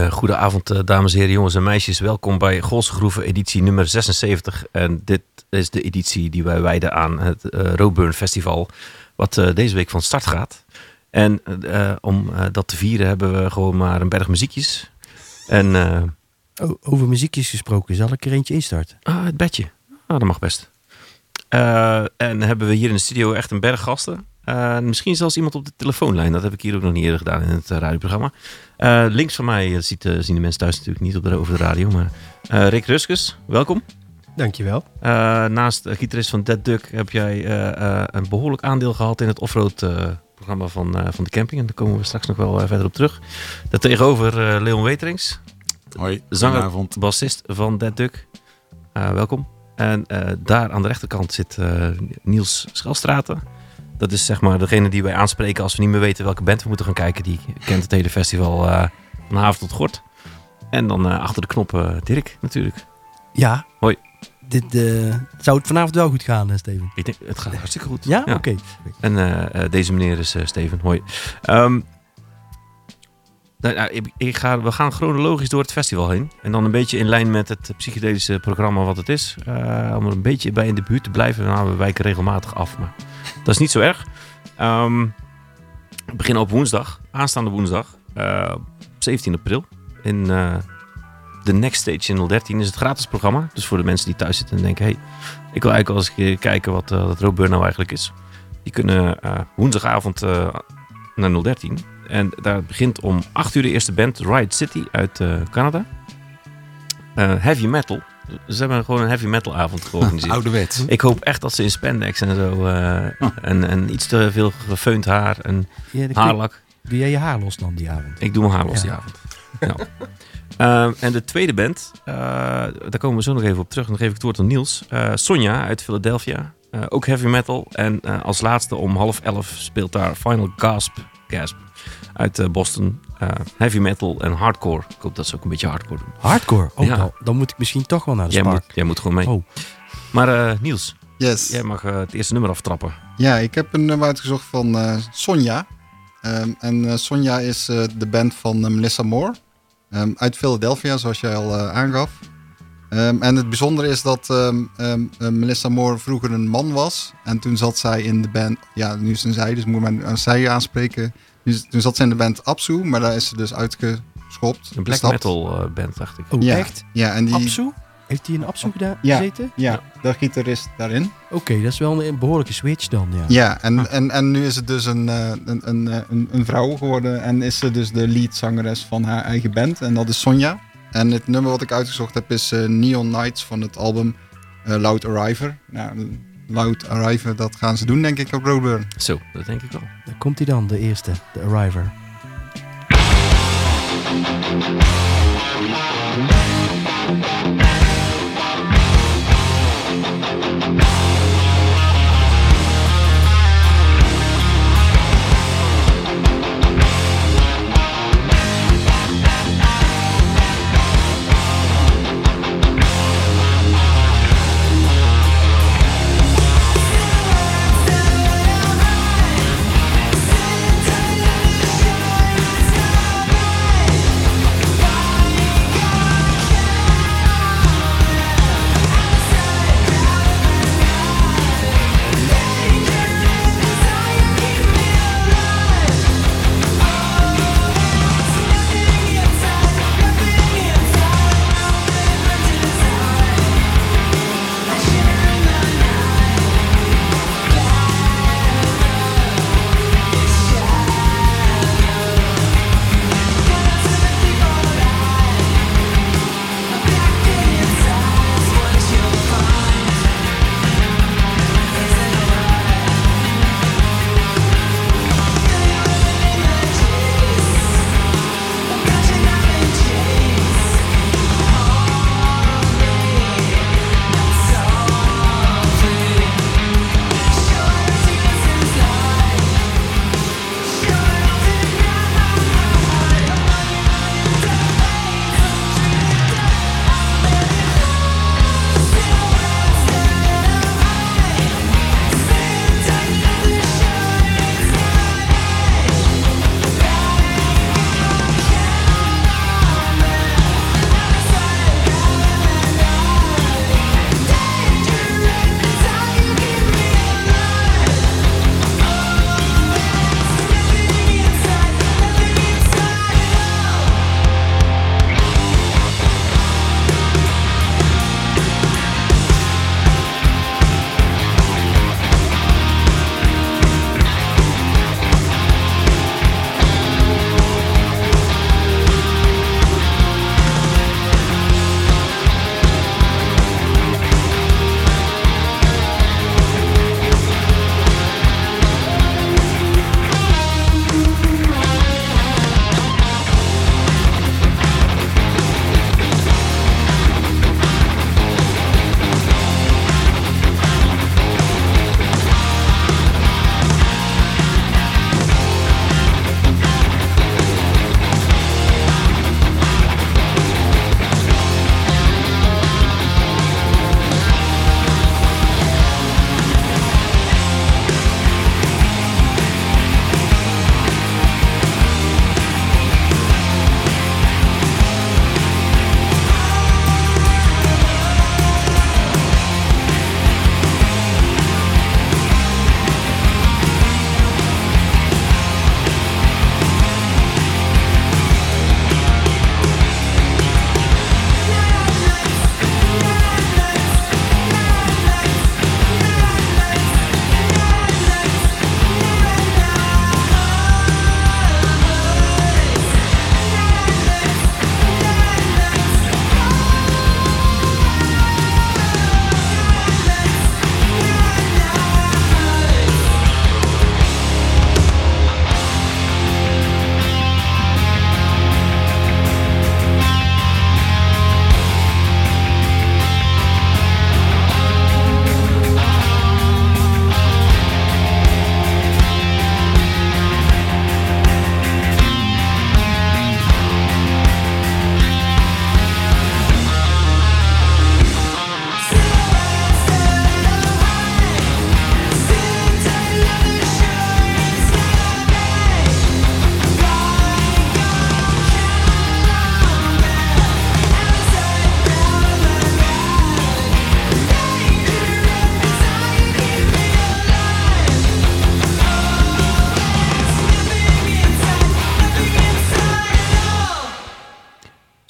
Uh, goedenavond, uh, dames en heren, jongens en meisjes. Welkom bij Golse Groeven, editie nummer 76. En dit is de editie die wij wijden aan het uh, Roadburn Festival, wat deze week van start gaat. En om dat te vieren hebben we gewoon maar een berg muziekjes. En, oh, over muziekjes gesproken, zal ik er eentje instarten? Ah, het bedje. Ah, dat mag best. en hebben we hier in de studio echt een berg gasten. Uh, misschien zelfs iemand op de telefoonlijn. Dat heb ik hier ook nog niet eerder gedaan in het uh, radioprogramma. Uh, links van mij ziet, zien de mensen thuis natuurlijk niet op de, over de radio. Maar Rick Ruskus, welkom. Dankjewel. naast gitarist van Dead Duck heb jij een behoorlijk aandeel gehad in het offroad programma van, van de camping. En daar komen we straks nog wel verder op terug. Daartegenover Leon Weterings. Hoi, zanger, bassist van Dead Duck. welkom. En daar aan de rechterkant zit Niels Schelstraten. Dat is zeg maar degene die wij aanspreken als we niet meer weten welke band we moeten gaan kijken. Die kent het hele festival uh, van haven tot gort. En dan uh, achter de knoppen Dirk natuurlijk. Ja. Hoi. Dit, zou het vanavond wel goed gaan, Steven? Ik denk, het gaat hartstikke goed. Ja? Oké. Okay. En deze meneer is Steven. Hoi. Um, nou, nou, ik, we gaan chronologisch door het festival heen. En dan een beetje in lijn met het psychedelische programma wat het is. om er een beetje bij in de buurt te blijven. Nou, we wijken regelmatig af. Maar dat is niet zo erg. Um, we beginnen op woensdag, aanstaande woensdag, uh, 17 april. In de Next Stage in 013 is het gratis programma. Dus voor de mensen die thuis zitten en denken: hey, ik wil eigenlijk wel eens een kijken wat dat Roadburn nou eigenlijk is. Die kunnen woensdagavond naar 013. En daar begint om 8 uur de eerste band, Riot City uit Canada. heavy metal. Ze hebben gewoon een heavy metal avond georganiseerd. Ouderwets. Ik hoop echt dat ze in spandex en zo. Uh, en, en iets te veel gefeund haar en ja, haarlak. Doe jij je haar los dan die avond? Ik doe mijn haar los ja. die avond. ja. uh, en de tweede band, uh, daar komen we zo nog even op terug. En dan geef ik het woord aan Niels. Sonja uit Philadelphia. ook heavy metal. En als laatste om half elf speelt daar Final Gasp. Gasp uit uh, Boston. Uh, heavy metal en hardcore. Ik hoop dat ze ook een beetje hardcore doen. Hardcore? Oh, ja. dan, dan, moet ik misschien toch wel naar de jij Spark. Moet, jij moet gewoon mee. Oh. Maar uh, Niels, yes. jij mag het eerste nummer aftrappen. Ja, ik heb een nummer uitgezocht van Sonja. Um, en Sonja is de band van Melissa Moore. Um, uit Philadelphia, zoals jij al aangaf. Um, en het bijzondere is dat Melissa Moore vroeger een man was. En toen zat zij in de band... Ja, nu is een zij, dus moet men zij aanspreken toen zat ze in de band Absu, maar daar is ze dus uitgeschopt. Een black metal uh, band, dacht ik. Oh, ja. echt? Ja, en die... Absu? Heeft hij een Absu gedaan, ja, gezeten? Ja, de gitarist daarin. Oké, okay, dat is wel een behoorlijke switch dan, ja. Ja, en, ah. en, en nu is het dus een, een, een, een, een vrouw geworden en is ze dus de leadzangeres van haar eigen band. En dat is Sonja. En het nummer wat ik uitgezocht heb is uh, Neon Nights van het album uh, Loud Arriver. Nou, Loud Arriver, dat gaan ze doen denk ik op Roadburn. Zo, dat denk ik wel. Daar komt hij dan, de eerste, de Arriver.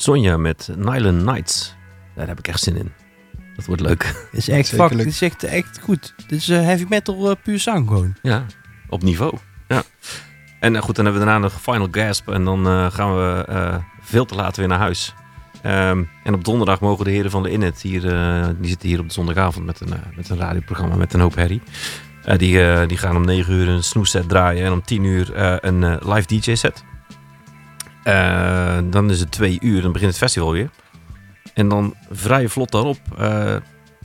Sonja met Nylon Nights. Daar heb ik echt zin in. Dat wordt leuk. Dit is echt, Zeker fuck, leuk. dit is echt, echt goed. Dit is eh, heavy metal eh, puur zang gewoon. Ja, op niveau. Ja. En eh, goed, dan hebben we daarna nog Final Gasp. En dan eh, gaan we eh, veel te laat weer naar huis. Ehm, en op donderdag mogen de heren van de Init hier, eh, die zitten hier op de zondagavond met een, eh, met een radioprogramma met een hoop herrie. Eh, die, die gaan om 9 uur een snoesset draaien en om 10 uur eh, een eh, live DJ set. Eh, dan is het 2 uur, dan begint het festival weer. En dan vrij vlot daarop, eh,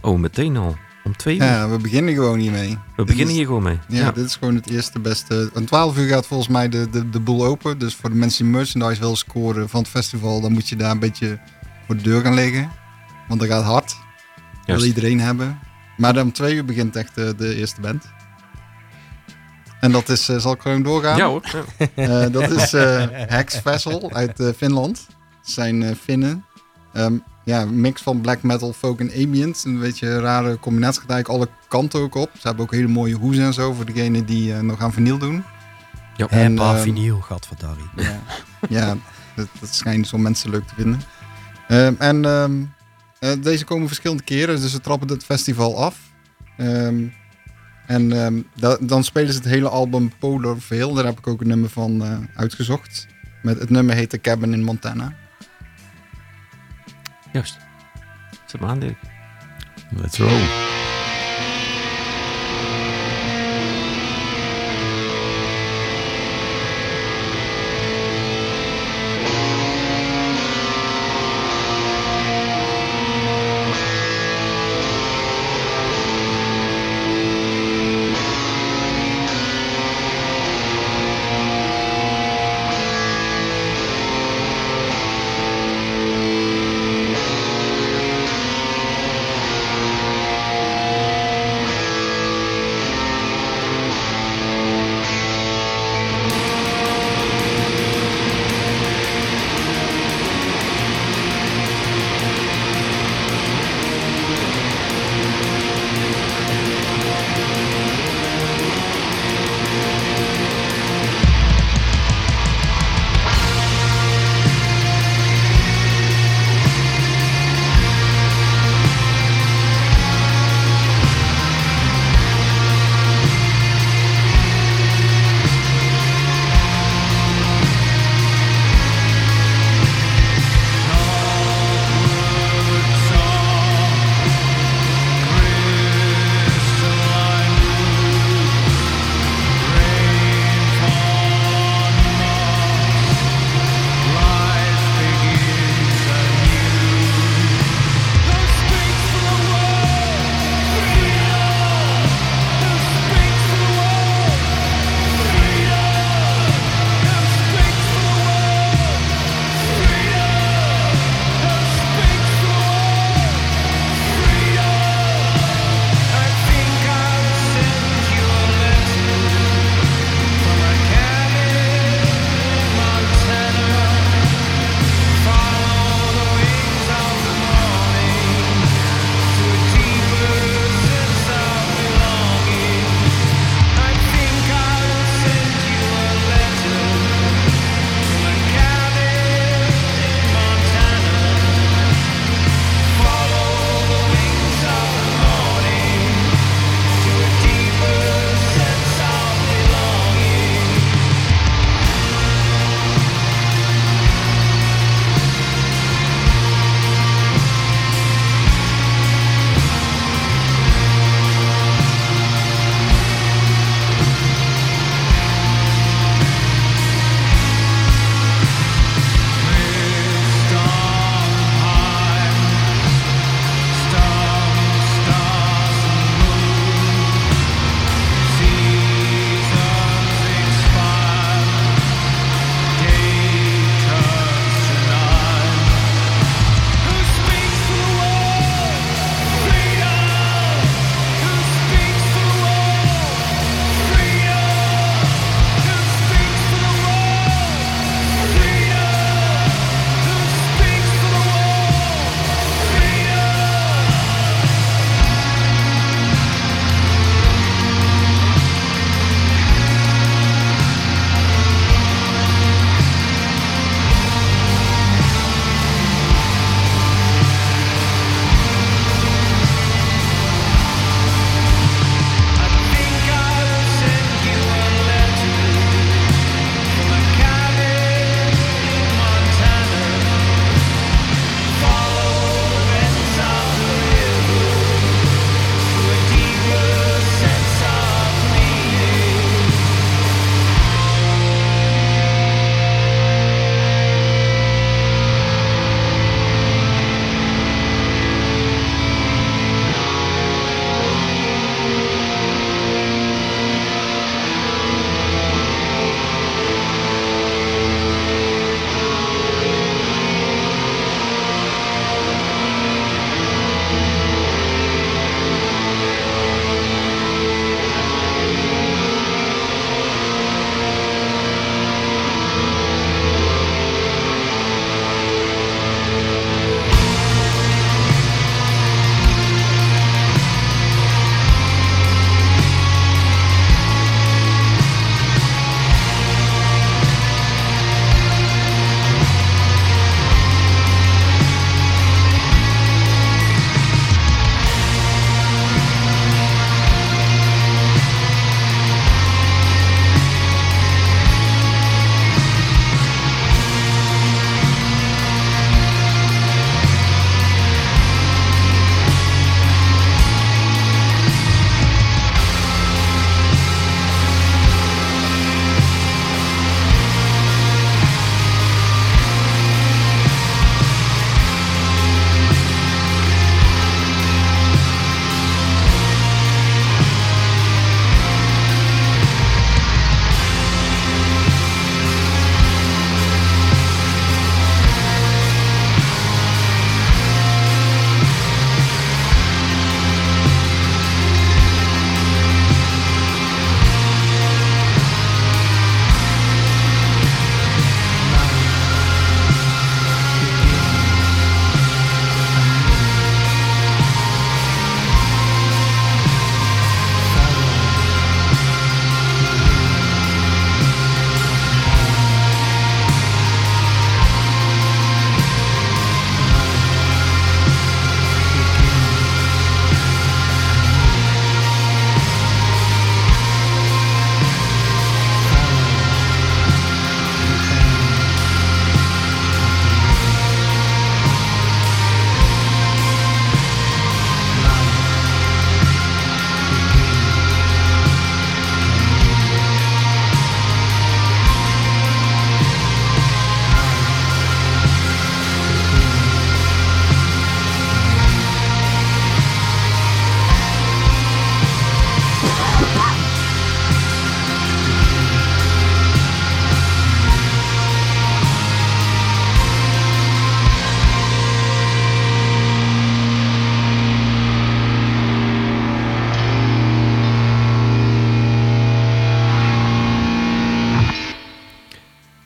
oh meteen al, om 2 uur. Ja, we beginnen gewoon hiermee. we beginnen hier gewoon mee. Ja, dit is gewoon het eerste beste. Om 12 uur gaat volgens mij de, de, de boel open. Dus voor de mensen die merchandise willen scoren van het festival, dan moet je daar een beetje voor de deur gaan liggen. Want dat gaat hard. Dat wil iedereen hebben. Maar dan om twee uur begint echt eh, de eerste band. En dat is, eh, zal ik gewoon doorgaan? Ja hoor. Ja. Eh, dat is eh Hex Vessel uit eh, Finland. Het zijn eh Finnen. Ehm, ja, een mix van black metal, folk en ambient. Een beetje een rare combinatie. Gaat eigenlijk alle kanten ook op. Ze hebben ook hele mooie hoes en zo voor degenen die eh, nog aan vinyl doen. Ja. En paar ehm, vinyl, gadverdarrie. Ja, ja dat, dat schijnt zo mensen leuk te vinden. Ehm, en ehm, eh, deze komen verschillende keren, dus ze trappen het festival af. En ehm, da- dan spelen ze het hele album Polar Veil. Daar heb ik ook een nummer van eh, uitgezocht. Met, het nummer heet The Cabin in Montana. Juist. Zet maar aan, Dirk. Let's roll.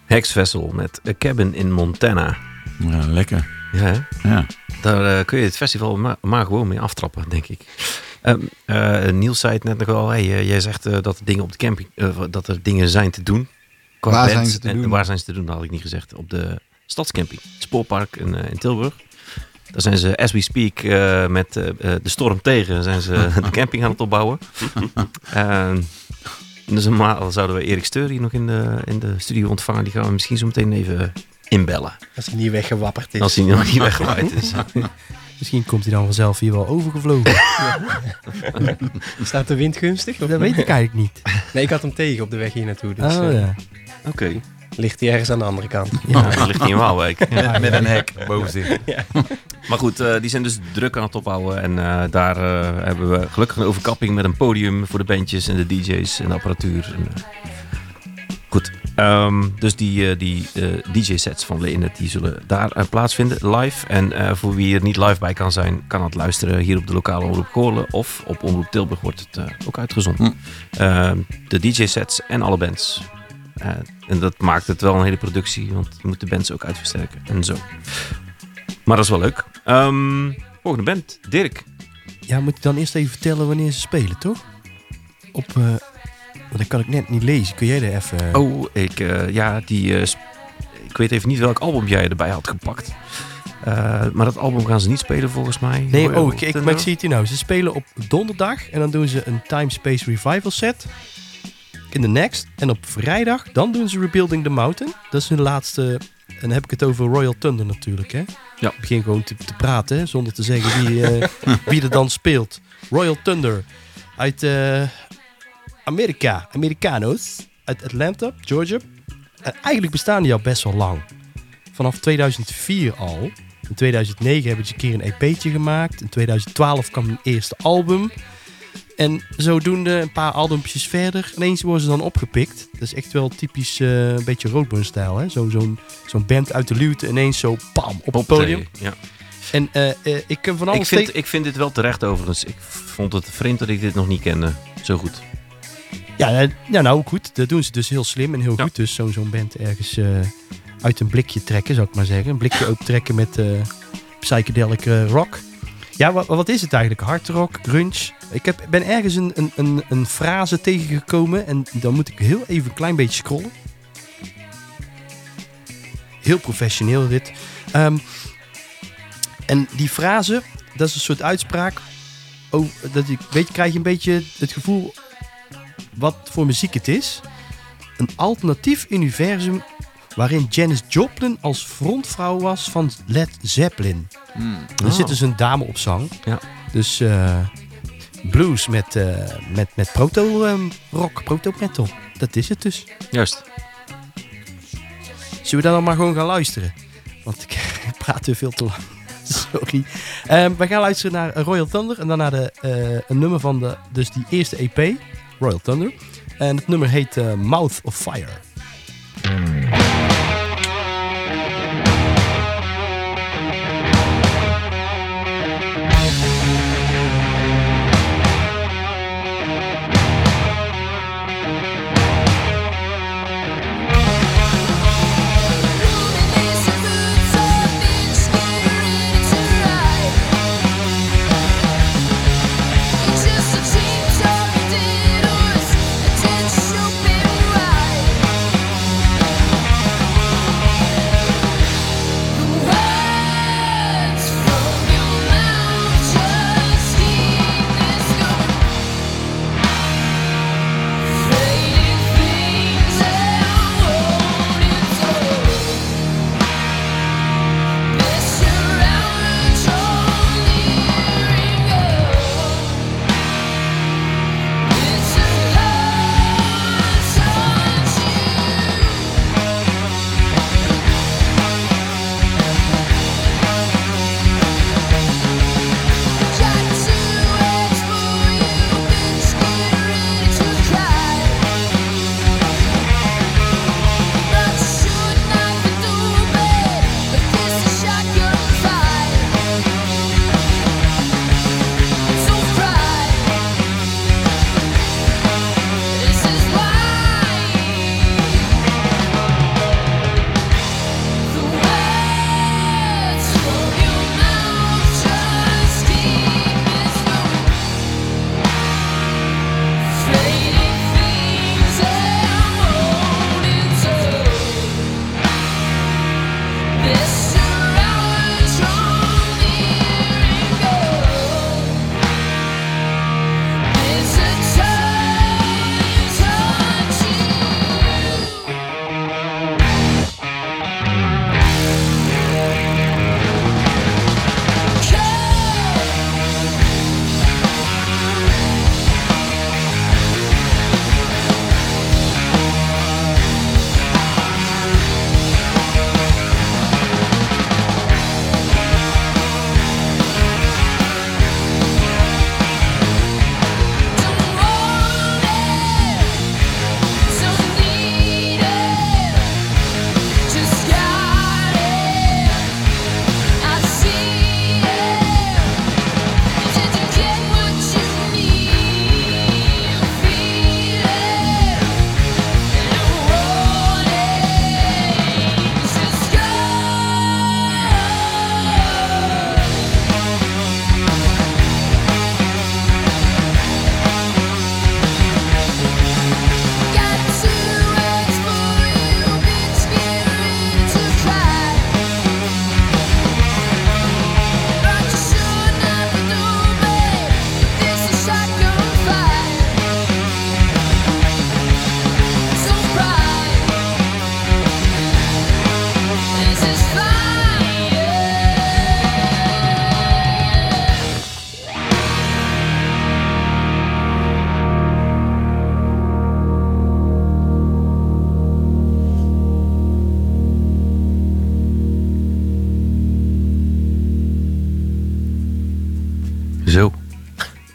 Hex Vessel met A Cabin in Montana. Ja, lekker. Ja, hè? Ja. daar eh, kun je het festival maar, maar gewoon mee aftrappen, denk ik. Ehm, eh, Niels zei het net nog wel. Hey, eh, jij zegt eh, dat er dingen op de camping, eh, dat er dingen zijn te doen. Qua Waar zijn ze te En doen? Waar zijn ze te doen? Dat had ik niet gezegd. Op de Stadscamping, het Spoorpark in, eh, in Tilburg. Daar zijn ze, as we speak, eh, met de storm tegen, zijn ze de camping aan het opbouwen. Dus normaal zouden we Erik Steur hier nog in de, in de studio ontvangen. Die gaan we misschien zo meteen even inbellen. Als hij niet weggewapperd is. Als hij nog niet weggewaaid is. Misschien komt hij dan vanzelf hier wel overgevlogen. Staat de wind gunstig? Of dat weet ik eigenlijk niet. Nee, ik had hem tegen op de weg hier naartoe. Dus oh eh, ja. Oké. Ligt hij ergens aan de andere kant. Ja, dat ligt niet in Waalwijk. Ja. Met een hek boven zich. Maar goed, eh, die zijn dus druk aan het opbouwen. En eh, daar eh, hebben we gelukkig een overkapping met een podium voor de bandjes en de DJ's en de apparatuur. En, goed, Ehm, dus die, eh, die eh, DJ-sets van Lenet die zullen daar plaatsvinden live. En eh, voor wie er niet live bij kan zijn, kan het luisteren hier op de lokale Omroep Goorlen. Of op Omroep Tilburg wordt het eh, ook uitgezonden. Ehm, de DJ-sets en alle bands. Eh, en dat maakt het wel een hele productie, want je moet de bands ook uitversterken en zo. Maar dat is wel leuk. Ehm, volgende band, Dirk. Ja, moet je dan eerst even vertellen wanneer ze spelen, toch? Op, eh want dat kan ik net niet lezen. Kun jij er even... Oh, ik, eh, ja, die, eh, ik weet even niet welk album jij erbij had gepakt. Eh, maar dat album gaan ze niet spelen volgens mij. Nee, oh, ik, ik, maar ik zie het hier nou. Ze spelen op donderdag en dan doen ze een Time Space Revival set. In de next. En op vrijdag, dan doen ze Rebuilding the Mountain. Dat is hun laatste. En dan heb ik het over Royal Thunder natuurlijk, hè? Ja. Ik begin gewoon te, te praten, hè, zonder te zeggen wie, eh, wie er dan speelt. Royal Thunder uit eh, Amerika, Americano's. Uit Atlanta, Georgia. En eigenlijk bestaan die al best wel lang. Vanaf 2004 al. In 2009 hebben ze een keer een EP'tje gemaakt. In 2012 kwam hun eerste album. En zodoende een paar albumpjes verder. Ineens worden ze dan opgepikt. Dat is echt wel typisch eh, een beetje Roadburn-stijl. hè? Zo- Zo'n zo'n band uit de luwte ineens zo pam op het podium. Ja. En eh, eh, ik kan van alles Ik, vind, ik vind dit wel terecht overigens. Ik vond het vreemd dat ik dit nog niet kende. Zo goed. Ja, ja, nou goed. Dat doen ze dus heel slim en heel Ja. goed. Dus zo'n zo'n band ergens uit een blikje trekken, zou ik maar zeggen. Een blikje opentrekken met psychedelic rock. Ja, wat, wat is het eigenlijk? Hard rock, grunge. Ik heb, ben ergens een, een, een, een frase tegengekomen en dan moet ik heel even een klein beetje scrollen. Heel professioneel dit. Ehm, en die frase, dat is een soort uitspraak. Oh, dat ik, weet krijg je een beetje het gevoel wat voor muziek het is. Een alternatief universum waarin Janis Joplin als frontvrouw was van Led Zeppelin. Er Oh. zit dus een dame op zang. Ja. Dus eh, blues met, eh, met, met proto-rock, proto-metal. Dat is het dus. Juist. Zullen we dan maar gewoon gaan luisteren? Want ik praat weer veel te lang. Sorry. Ehm, we gaan luisteren naar Royal Thunder en dan naar de, eh, een nummer van de, dus die eerste EP, Royal Thunder. En het nummer heet Mouth of Fire.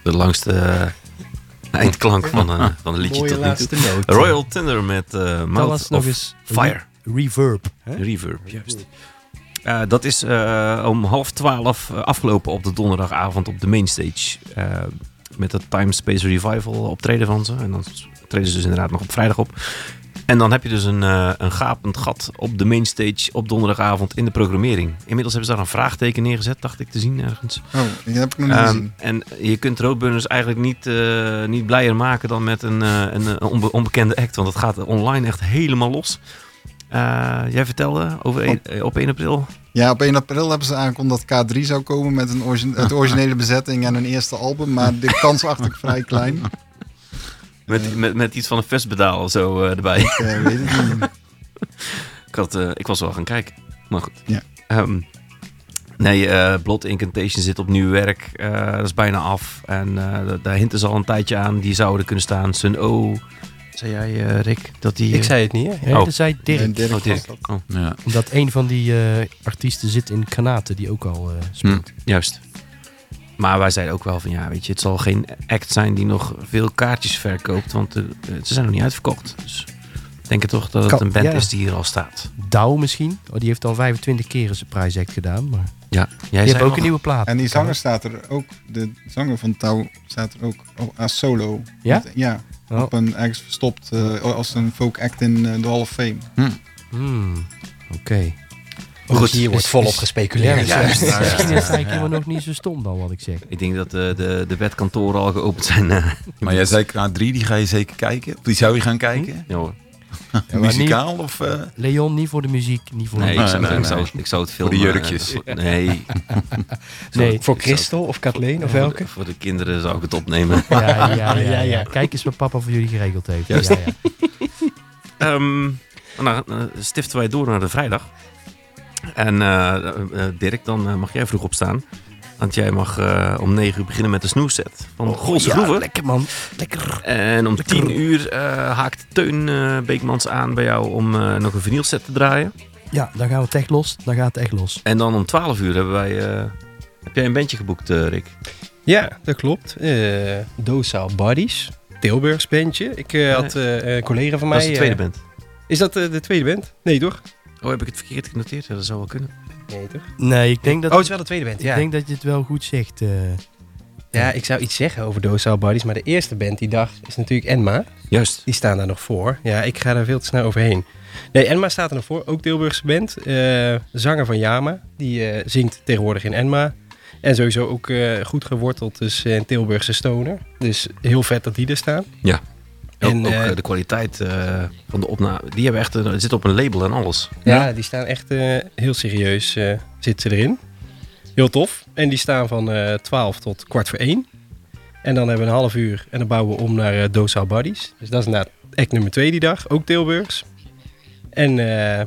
De langste eh, eindklank van, een van een liedje Mooie tot nu toe. noot. Royal Thunder met eh Mouth nog eens Fire. reverb. Hè? Reverb, juist. Eh, dat is eh, om half twaalf eh, afgelopen op de donderdagavond op de mainstage. Eh met het Time Space Revival optreden van ze. En dan treden ze dus inderdaad nog op vrijdag op. En dan heb je dus een, eh, een gapend gat op de mainstage op donderdagavond in de programmering. Inmiddels hebben ze daar een vraagteken neergezet, dacht ik te zien ergens. Oh, die heb ik nog niet Ehm, gezien. en je kunt Roadburners eigenlijk niet, eh, niet blijer maken dan met een, eh, een, een onbe- onbekende act. Want het gaat online echt helemaal los. Jij vertelde over een- eh, op 1 april. Ja, op 1 april hebben ze aangekondigd dat K3 zou komen met een het originele bezetting en een eerste album. Maar de kans acht ik vrij klein. Met, met, met iets van een festbedaal of zo eh, erbij. Ik weet het niet. ik, had, eh, ik was wel gaan kijken. Maar goed. Ja. Ehm, nee, eh Blood Incantation zit op nieuw werk. Eh, dat is bijna af. En eh, da- daar hinten ze al een tijdje aan. Die zouden kunnen staan. Sun O. Zei jij, eh, Rick, dat die... Ik zei het niet, hè? Nee, Oh. dat zei Dirk. Oh, Dirk. dat. Oh, Ja. Dat een van die eh, artiesten zit in Kanate, die ook al eh, speelt. juist. Maar wij zeiden ook wel van ja, weet je, het zal geen act zijn die nog veel kaartjes verkoopt, want eh, ze zijn nog niet uitverkocht. Dus ik denk het toch dat het Kan- een band ja. is die hier al staat. Douw misschien. Oh, die heeft al 25 keer zijn prijsact gedaan. Maar Ja, jij die heeft zei ook nog- een nieuwe plaat. En die zanger staat er ook, de zanger van Touw staat er ook op- als solo. Ja? Met- ja, Oh. op een ergens verstopt eh, als een folk act in eh, de Hall of Fame. Hmm, Oké. Goed, Goed. hier wordt volop gespeculeerd. Ja, juist. Misschien is het helemaal nog niet zo stom dan wat ik zeg. Ik denk dat de, de, de wetkantoren al geopend zijn. eh. Maar jij zei K3, die ga je zeker kijken? Of die zou je gaan kijken? ja, hoor. Muzikaal of... eh, Leon, niet voor de muziek, niet voor de Nee, Nee, ik zou, nee, ik, nee. zou, ik zou het Voor filmen. de eh, jurkjes. voor- nee, Nee. Voor Christel of Kathleen of voor de- welke? Voor de kinderen zou ik het opnemen. Ja, ja, ja, Ja. Kijk eens wat papa voor jullie geregeld heeft. Juist. Ja, ja. Ehm, nou, eh, stiften wij door naar de vrijdag. En eh, eh, Dirk, dan eh, mag jij vroeg opstaan. Want jij mag eh, om 9 uur beginnen met de snoeset van Oh, Golse ja, Groeven. lekker man. Lekker. En om 10 uur eh, haakt Teun Beekmans aan bij jou om nog een vinylset te draaien. Ja, dan gaan we het echt los. Dan gaat het echt los. En dan om 12 uur hebben wij... eh, heb jij een bandje geboekt, Rick? Ja, dat klopt. Eh Docile Bodies. Tilburgs bandje. Ik had eh, een collega van mij... Dat is de tweede band. Is dat eh, de tweede band? Nee, toch? Oh, heb ik het verkeerd genoteerd? Ja, dat zou wel kunnen. Nee, toch? Nee, ik denk dat, Oh, het is wel de tweede band, ik ja. denk dat je het wel goed zegt. eh. Ja, ik zou iets zeggen over Docile Bodies, maar de eerste band die dag is natuurlijk Enma. Juist. Die staan daar nog voor. Ja, ik ga daar veel te snel overheen. Nee, Enma staat er nog voor. Ook Tilburgse band. Eh, zanger van Yama. Die eh, zingt tegenwoordig in Enma. En sowieso ook eh, goed geworteld dus in Tilburgse stoner. Dus heel vet dat die er staan. Ook, En, ook eh, eh, de kwaliteit eh, van de opname. Die hebben echt een, het zit op een label en alles. Ja, die staan echt eh, heel serieus uh, zitten ze erin. Heel tof. En die staan van eh 12 tot kwart voor 1. En dan hebben we een half uur en dan bouwen we om naar uh, Docile Bodies. Dus dat is inderdaad act nummer 2 die dag. Ook Tilburgs. En uh,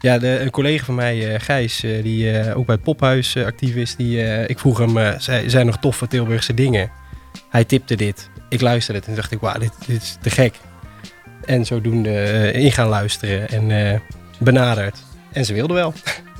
ja, de, een collega van mij, uh, Gijs, uh, die uh, ook bij het Pophuis actief is. Die, uh, ik vroeg hem, uh, zij, zijn nog toffe Tilburgse dingen? Hij tipte dit. Ik luisterde het en dacht ik, wauw, dit, dit is te gek. En zodoende uh, in gaan luisteren en uh, benaderd. En ze wilden wel.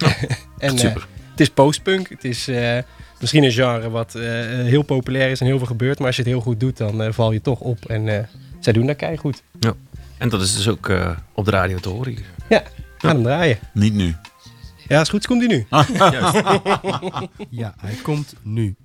Oh, en, super. het is postpunk. Het is uh, misschien een genre wat uh, heel populair is en heel veel gebeurt. Maar als je het heel goed doet, dan uh, val je toch op. En uh, zij doen dat kei goed. Ja. En dat is dus ook uh, op de radio te horen hier. Ja, ga hem draaien. Niet nu. Ja, is goed, komt hij nu. ja, hij komt nu.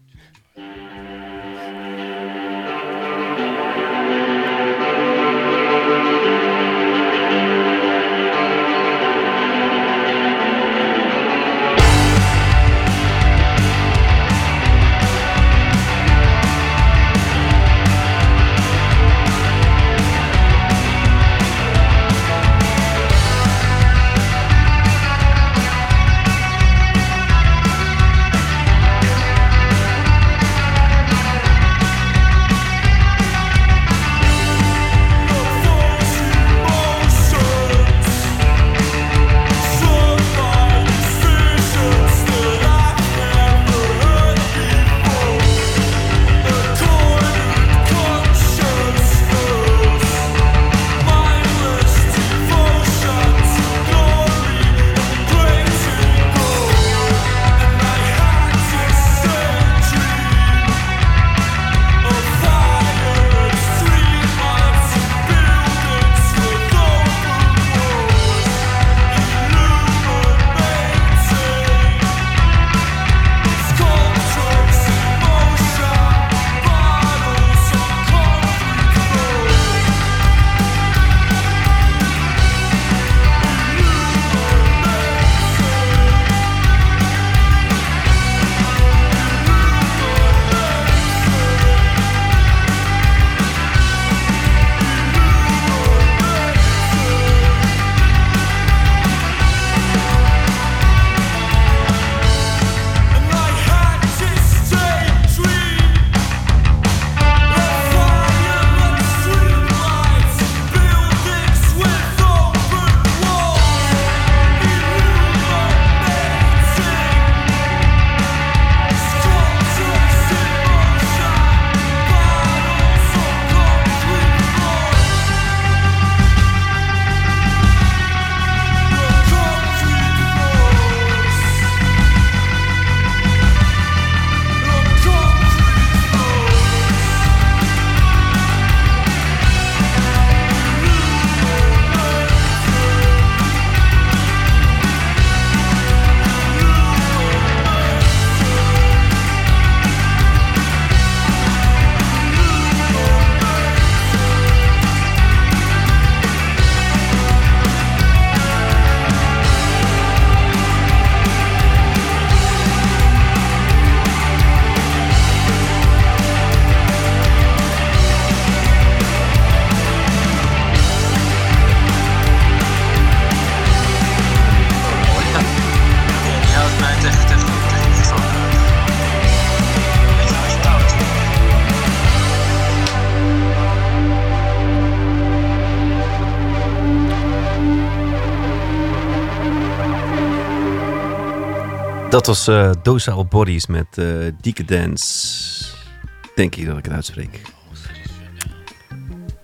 Dat was eh Docile Bodies met eh Decadence. Denk ik dat ik het uitspreek.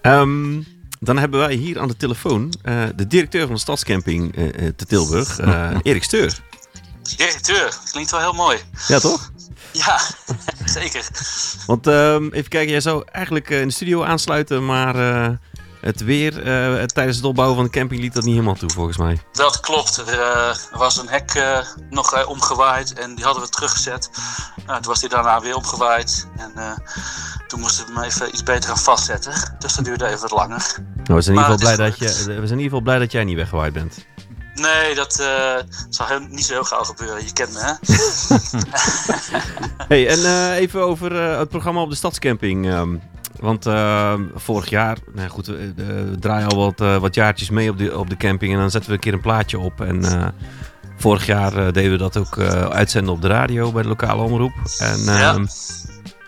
Ehm, dan hebben wij hier aan de telefoon eh, de directeur van de stadscamping eh, eh, te Tilburg, eh, Erik Steur. Directeur, klinkt wel heel mooi. Ja, toch? Ja, zeker. Want ehm, even kijken, jij zou eigenlijk eh, in de studio aansluiten, maar eh, het weer eh, tijdens het opbouwen van de camping liet dat niet helemaal toe, volgens mij. Dat klopt. Er eh, was een hek eh, nog omgewaaid en die hadden we teruggezet. Nou, toen was die daarna weer omgewaaid. En toen moesten we hem even iets beter gaan vastzetten. Dus dat duurde even wat langer. Nou, we, zijn in ieder geval blij dat je, we zijn in ieder geval blij dat jij niet weggewaaid bent. Nee, dat zal heel, niet zo heel gauw gebeuren. Je kent me, hè? Hey, en even over het programma op de stadscamping. ehm, want eh, vorig jaar, nou goed, we, eh, we draaien al wat, eh, wat jaartjes mee op de, op de camping. En dan zetten we een keer een plaatje op. En eh, vorig jaar deden we dat ook uitzenden op de radio bij de lokale omroep. En Ja. ehm,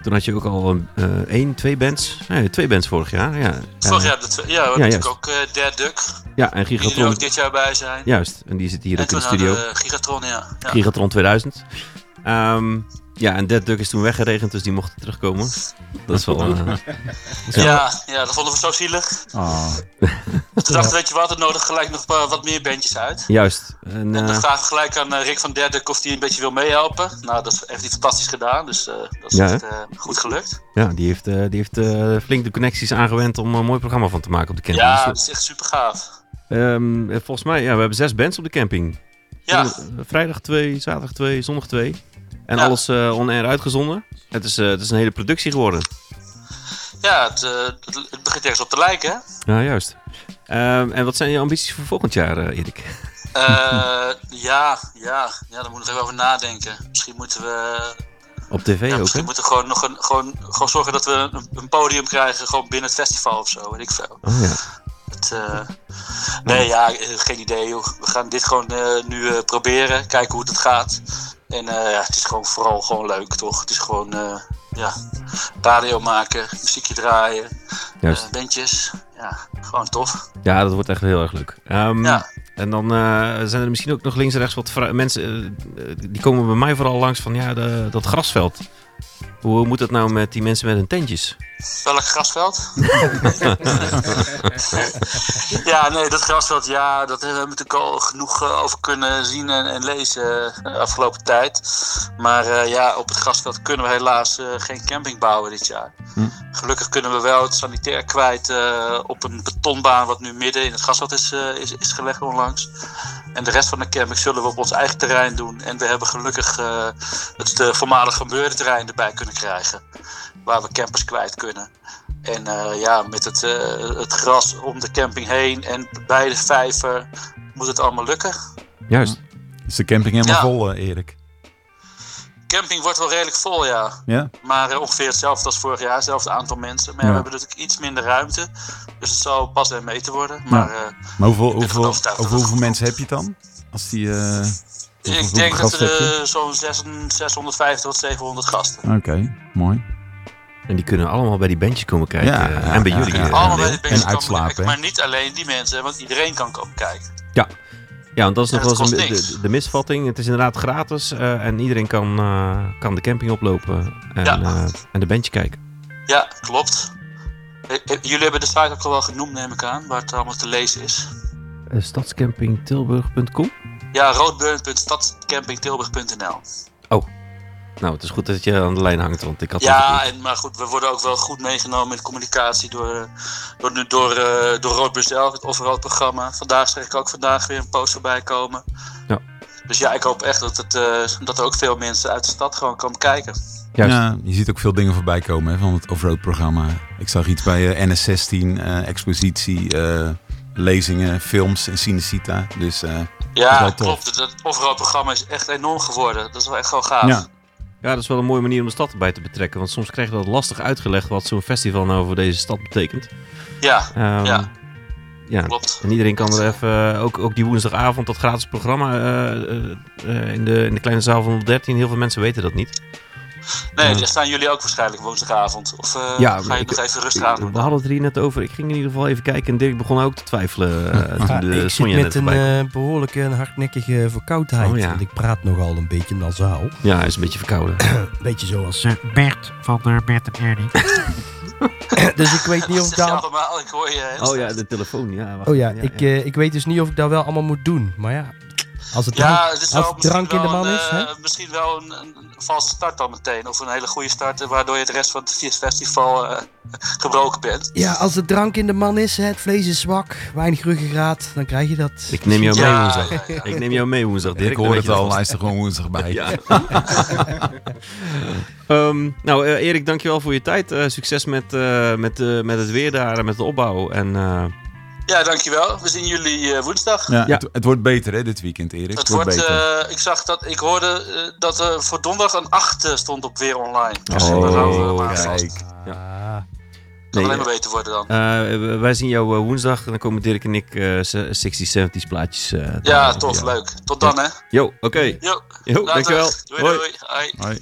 toen had je ook al een, één, twee bands. Nee, twee bands vorig jaar. Ja, Vorig jaar we, twee- ja, we hebben ja, natuurlijk ook uh, Dead Duck. Ja, en Die er Gigatron. ook dit jaar bij zijn. Juist, en die zit hier en ook in de studio. Gigatron, ja. ja. Gigatron 2000. Ehm, ja, en Dead Duck is toen weggeregend, dus die mocht terugkomen. Dat is wel... eh, Ja, ja, dat vonden we zo zielig. Ah, Toen dachten we, weet je wat, er nodig gelijk nog eh, wat meer bandjes uit. juist. En, En eh, dan vragen we gelijk aan eh, Rick van Derde of hij een beetje wil meehelpen. Nou, dat heeft hij fantastisch gedaan, dus eh, dat is Ja, echt eh, goed gelukt. ja, die heeft, eh, die heeft eh, flink de connecties aangewend om een mooi programma van te maken op de camping. Ja, dat Dus, is echt super gaaf. ehm, eh, volgens mij, ja, we hebben zes bands op de camping. Ja, Eh, Vrijdag twee, zaterdag twee, zondag twee. En Ja. alles eh on-air uitgezonden. Het is, eh, het is een hele productie geworden. ja het, eh, het, begint ergens op te lijken. hè? Ja, juist. Ehm, en wat zijn je ambities voor volgend jaar, Erik? Ja, ja, ja, daar moet ik nog even over nadenken. Misschien moeten we, Op tv ja, ook, hè? misschien moeten we gewoon, nog een, gewoon, gewoon zorgen dat we een, een podium krijgen gewoon binnen het festival of zo, weet ik veel. Oh ja. Het, nee, ja, geen idee. Joh. We gaan dit gewoon nu proberen, kijken hoe het gaat. En eh, ja, het is gewoon vooral gewoon leuk, toch? Het is gewoon eh, ja, radio maken, muziekje draaien, Juist. eh, bandjes. Ja, gewoon tof. Ja, dat wordt echt heel erg leuk. Ehm, Ja. En dan zijn er misschien ook nog links en rechts wat mensen. die komen bij mij vooral langs van ja, de, dat grasveld. Hoe moet het nou met die mensen met hun tentjes? Welk grasveld? ja, nee, dat grasveld, ja, dat hebben we natuurlijk al genoeg eh, over kunnen zien en, en lezen eh, de afgelopen tijd. Maar eh, ja, op het grasveld kunnen we helaas eh, geen camping bouwen dit jaar. Hm. Gelukkig kunnen we wel het sanitair kwijt eh, op een betonbaan wat nu midden in het grasveld is, is, is gelegd onlangs. En de rest van de camping zullen we op ons eigen terrein doen. En we hebben gelukkig eh, het voormalige gebeurterrein erbij kunnen krijgen. Waar we campers kwijt kunnen. En uh, ja, met het, uh, het gras om de camping heen en bij de vijver moet het allemaal lukken. Juist. Is de camping helemaal Ja. vol, eh, Erik? Camping wordt wel redelijk vol, ja. Ja? Maar uh, ongeveer hetzelfde als vorig jaar, hetzelfde aantal mensen. Maar ja, Ja. we hebben natuurlijk iets minder ruimte. Dus het zal pas en meten worden. Maar uh, Maar hoeveel, hoeveel, over hoeveel mensen komt. heb je dan? Als die... eh, ik denk dat er uh, zo'n 600 650 tot 700 gasten. Oké, mooi. En die kunnen allemaal bij die bandjes komen kijken. Ja, eh, ja, en bij ja, jullie. ja. eh, Allemaal bij de bandjes komen uitslapen, kijken, maar niet alleen die mensen, want iedereen kan komen kijken. Ja, want dat is Ja, nog wel eens de, niks. de, de misvatting. Het is inderdaad gratis eh, en iedereen kan, eh, kan de camping oplopen en, Ja. eh, en de bandje kijken. Ja, klopt. Eh, eh, Jullie hebben de site ook al wel genoemd, neem ik aan, waar het allemaal te lezen is. Eh, stadscampingtilburg.com Ja, roodburn.stadscampingtilburg.nl Nou, het is goed dat je aan de lijn hangt, want ik had Ja, en, maar goed, we worden ook wel goed meegenomen in communicatie door, eh, door, door, eh, door Roodburn zelf, het Overrood programma. Vandaag zeg ik ook vandaag weer een post voorbij komen. Ja. Dus ja, ik hoop echt dat, het, eh, dat er ook veel mensen uit de stad gewoon komen kijken. Juist. Ja, je ziet ook veel dingen voorbij komen hè, van het offroad programma. Ik zag iets bij eh, NS16, eh, expositie, eh, lezingen, films in Cinecita. Dus eh, Dat is Ja, klopt. Het, het Overrood programma is echt enorm geworden. Dat is wel echt gewoon gaaf. ja, Ja, dat is wel een mooie manier om de stad erbij te betrekken. Want soms krijg je dat lastig uitgelegd wat zo'n festival nou voor deze stad betekent. ja, Ehm, Ja. ja. klopt. En iedereen kan er even, eh, ook, ook die woensdagavond, dat gratis programma eh, in, de, in de kleine zaal van 13. Heel veel mensen weten dat niet. Nee, daar staan jullie ook waarschijnlijk woensdagavond. Of eh, Ja, ga je ik- nog even rustig aan doen? We hadden het er hier net over. Ik ging in ieder geval even kijken en Dirk begon ook te twijfelen eh, toen Ja, de ik zit Sonja net met een eh, behoorlijke en hardnekkige verkoudheid. Oh, ja. Want ik praat nogal een beetje nasaal. Ja, hij is een beetje verkouden. Beetje zoals... Eh, Bert van Bert en Ernie. dus ik weet niet of ik daar... allemaal? Ik hoor je Oh ja, de telefoon. Ja, wacht. Oh ja, ik, eh, ik weet dus niet of ik dat wel allemaal moet doen. Maar ja, als het drank, Ja, het is wel als misschien drank in de man een, is... Hè? eh, misschien wel een, een, valse start dan meteen. Of een hele goede start, eh, waardoor je de rest van het festival eh, gebroken bent. Ja, als de drank in de man is, hè, het vlees is zwak, weinig ruggengraat, dan krijg je dat. Ik neem jou mee Ja, woensdag. ja, ja. Ik neem jou mee woensdag, Dirk. ik hoor het al, dat hij is er gewoon woensdag bij. Ja. Ehm, nou, Erik, dankjewel voor je tijd. Eh, succes met, eh, met, eh, met het weer daar en met de opbouw. En eh, Ja, dankjewel. We zien jullie eh, woensdag. Ja, Ja. Het, het wordt beter hè, dit weekend, Erik. Het wordt, beter. eh, ik zag dat, ik hoorde eh, dat er voor donderdag een 8 stond op weer online. Dus Oh, kijk. Ah, Kan nee, alleen maar beter worden dan. eh, wij zien jou woensdag en dan komen Dirk en ik eh 60s, 70s plaatjes. eh, Ja, tof, leuk. Tot dan, hè. Yo, oké. Jo, Yo, later. dankjewel. Doei, Hoi. doei. Hoi. Hoi.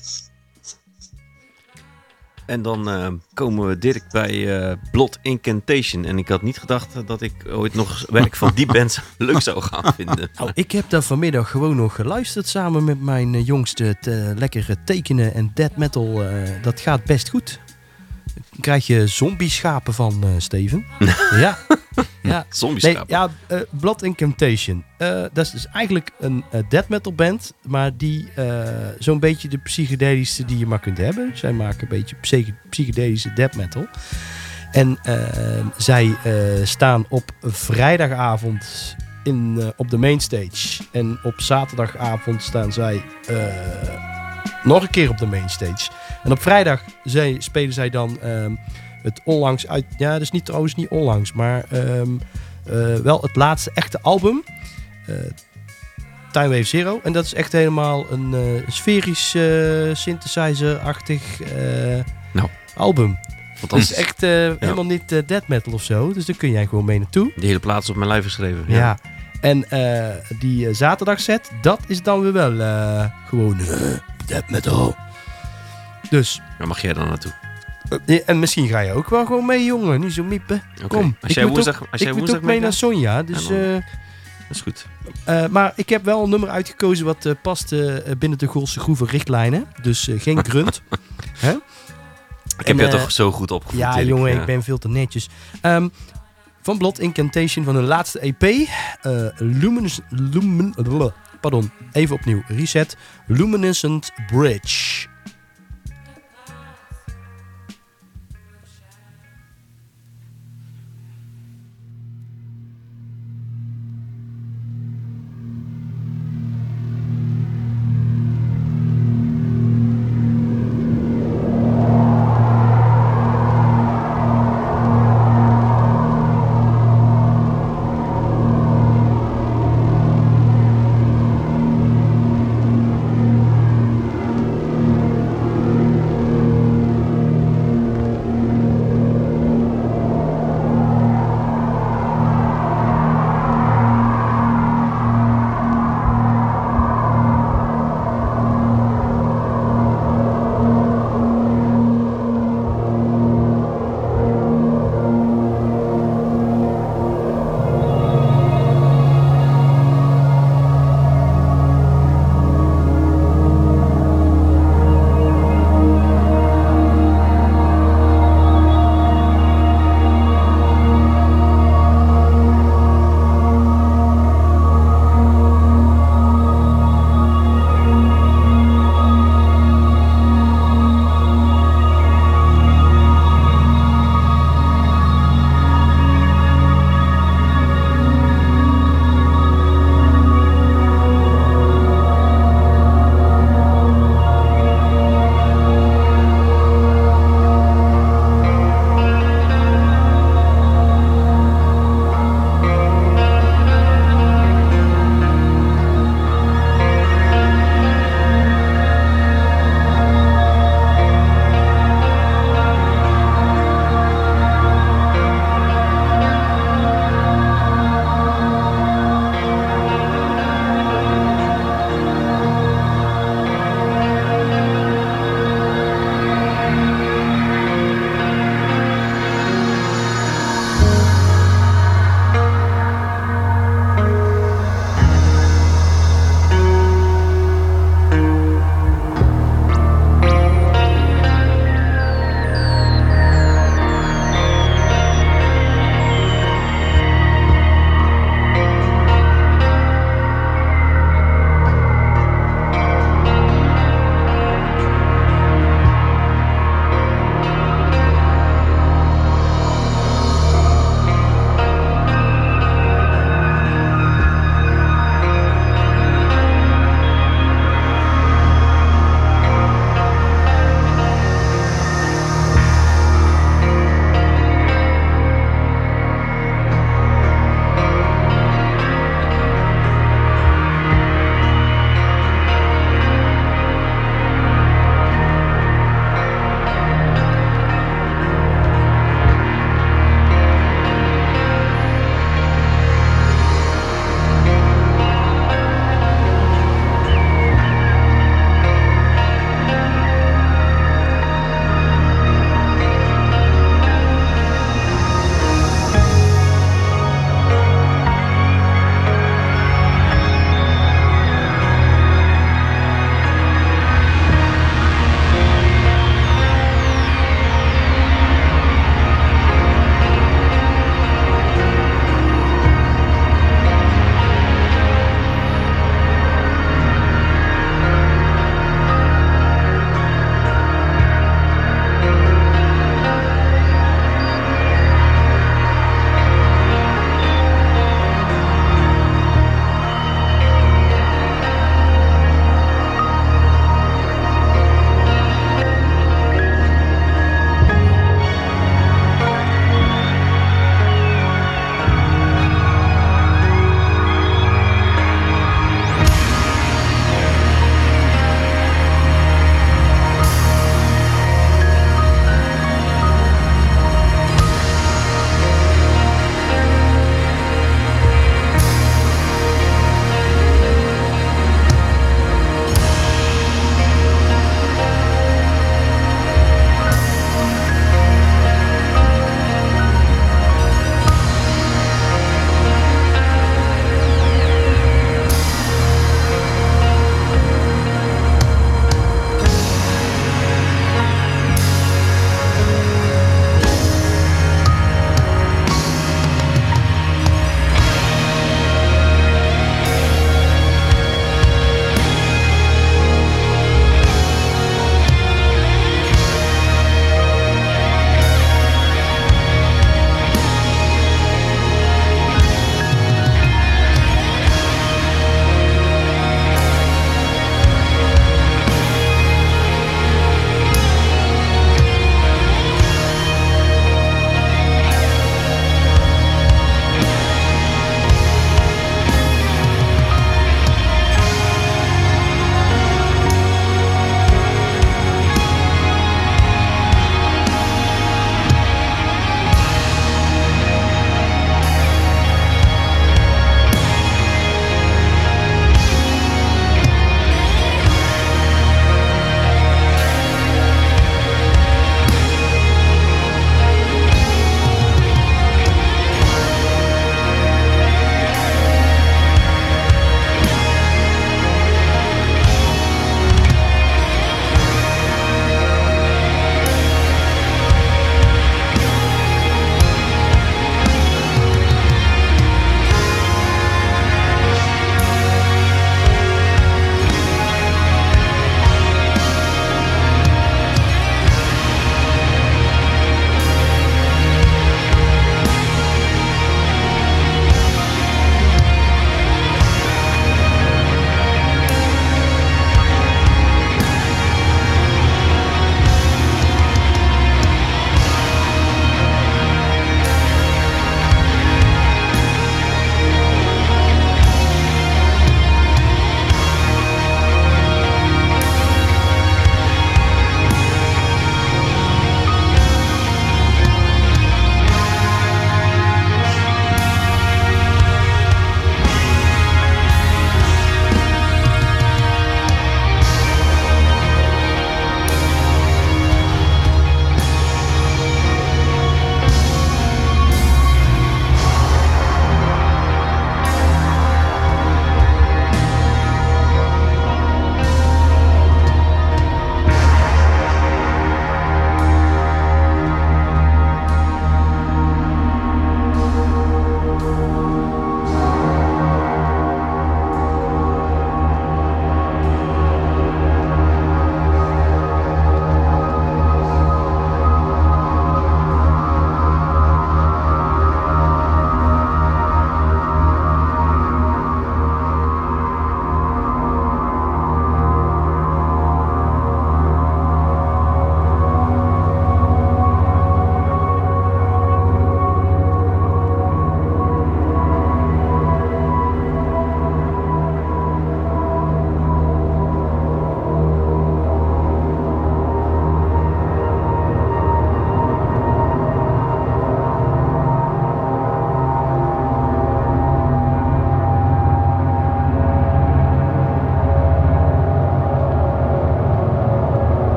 En dan eh, komen we Dirk bij eh Blood Incantation. En ik had niet gedacht dat ik ooit nog werk van die band leuk zou gaan vinden. nou, ik heb daar vanmiddag gewoon nog geluisterd samen met mijn eh, jongste. Het eh, lekkere tekenen en death metal, dat gaat best goed. Dan krijg je zombie-schapen van, eh, Steven. ja. ja. Zombies Nee, ja, eh, Blood Incantation. Eh, dat is dus eigenlijk een death metal band, maar die zo'n beetje de psychedelische die je maar kunt hebben. Zij maken een beetje psyche- psychedelische death metal. En zij staan op vrijdagavond in, op de mainstage. En op zaterdagavond staan zij nog een keer op de mainstage. En op vrijdag zij, spelen zij dan ehm, het onlangs uit... Ja, dat is niet, trouwens niet onlangs, maar ehm, eh, wel het laatste echte album. eh Time Wave Zero. En dat is echt helemaal een eh, sferisch synthesizer-achtig Nou. album. Dat is echt helemaal niet death metal of zo. Dus daar kun jij gewoon mee naartoe. Die hele plaats op mijn lijf geschreven. Ja. En eh, die zaterdagset, dat is dan weer wel gewoon death metal. Dus, Waar mag jij dan naartoe? eh, en misschien ga je ook wel gewoon mee, jongen. Niet zo miepen. Kom, Als ik jij moet woensdag, als ik jij moet woensdag ook mee naar Sonja. Dus, dan- eh, dat is goed. eh, maar ik heb wel een nummer uitgekozen wat past binnen de Golse Groeven richtlijnen. Dus geen grunt. Hè? Ik heb En, je toch zo goed opgevoed, Ja, jongen, ik ben veel te netjes. Ehm, van Blood Incantation van hun laatste EP. Luminous, Lumin, blablabla. Pardon, even opnieuw. Reset. Luminescent Bridge.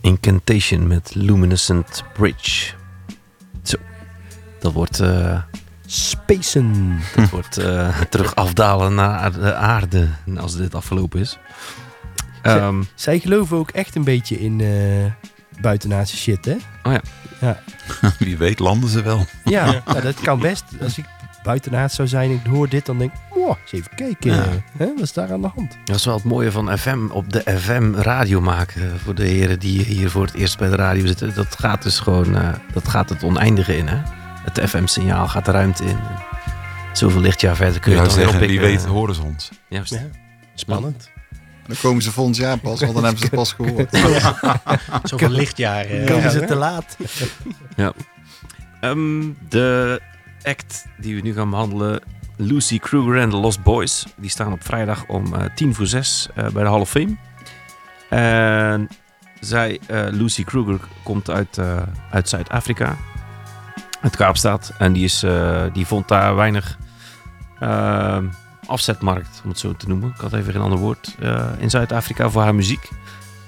Incantation met Luminescent Bridge. Zo, dat wordt, eh, Spacen. dat wordt eh, terug afdalen naar de aarde als dit afgelopen is. Ehm, Zij geloven ook echt een beetje in eh buitenaardse shit, hè? Wie weet landen ze wel. Ja, nou, dat kan best. Als ik buitenaard zou zijn en ik hoor dit, dan denk ik... Wow, eens even kijken. Ja. Hè? Wat is daar aan de hand? dat is wel het mooie van FM op de FM radio maken. Voor de heren die hier voor het eerst bij de radio zitten. Dat gaat dus gewoon eh, dat gaat het oneindige in. Hè? Het FM-signaal gaat de ruimte in. Zoveel lichtjaar verder kun je je het dan zeggen, wie weet horen ze ons. Juist. Ja. Spannend. Dan komen ze volgend jaar pas, want dan hebben ze het pas gehoord. Zoveel lichtjaren. Komen Ja, ze te laat? Ehm, de act die we nu gaan behandelen, Lucy Kruger en The Lost Boys, die staan op vrijdag om eh, tien voor zes eh, bij de Hall of Fame. En zij, eh, Lucy Kruger, komt uit, uit Zuid-Afrika, uit Kaapstad. En die, is, die vond daar weinig afzetmarkt, om het zo te noemen. Ik had even geen ander woord. in Zuid-Afrika voor haar muziek.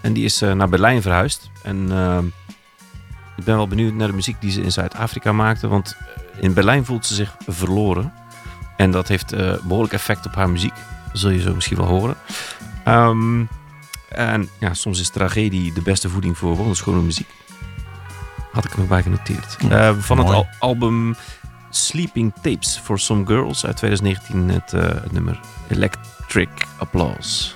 En die is naar Berlijn verhuisd. En ik ben wel benieuwd naar de muziek die ze in Zuid-Afrika maakte. Want in Berlijn voelt ze zich verloren. En dat heeft eh, behoorlijk effect op haar muziek. Dat zul je zo misschien wel horen. Ehm, en ja, soms is tragedie de beste voeding voor wonderschone muziek. Had ik er nog bij genoteerd. Eh, van het al- album Sleeping Tapes for Some Girls uit 2019 het, eh, het nummer Electric Applause.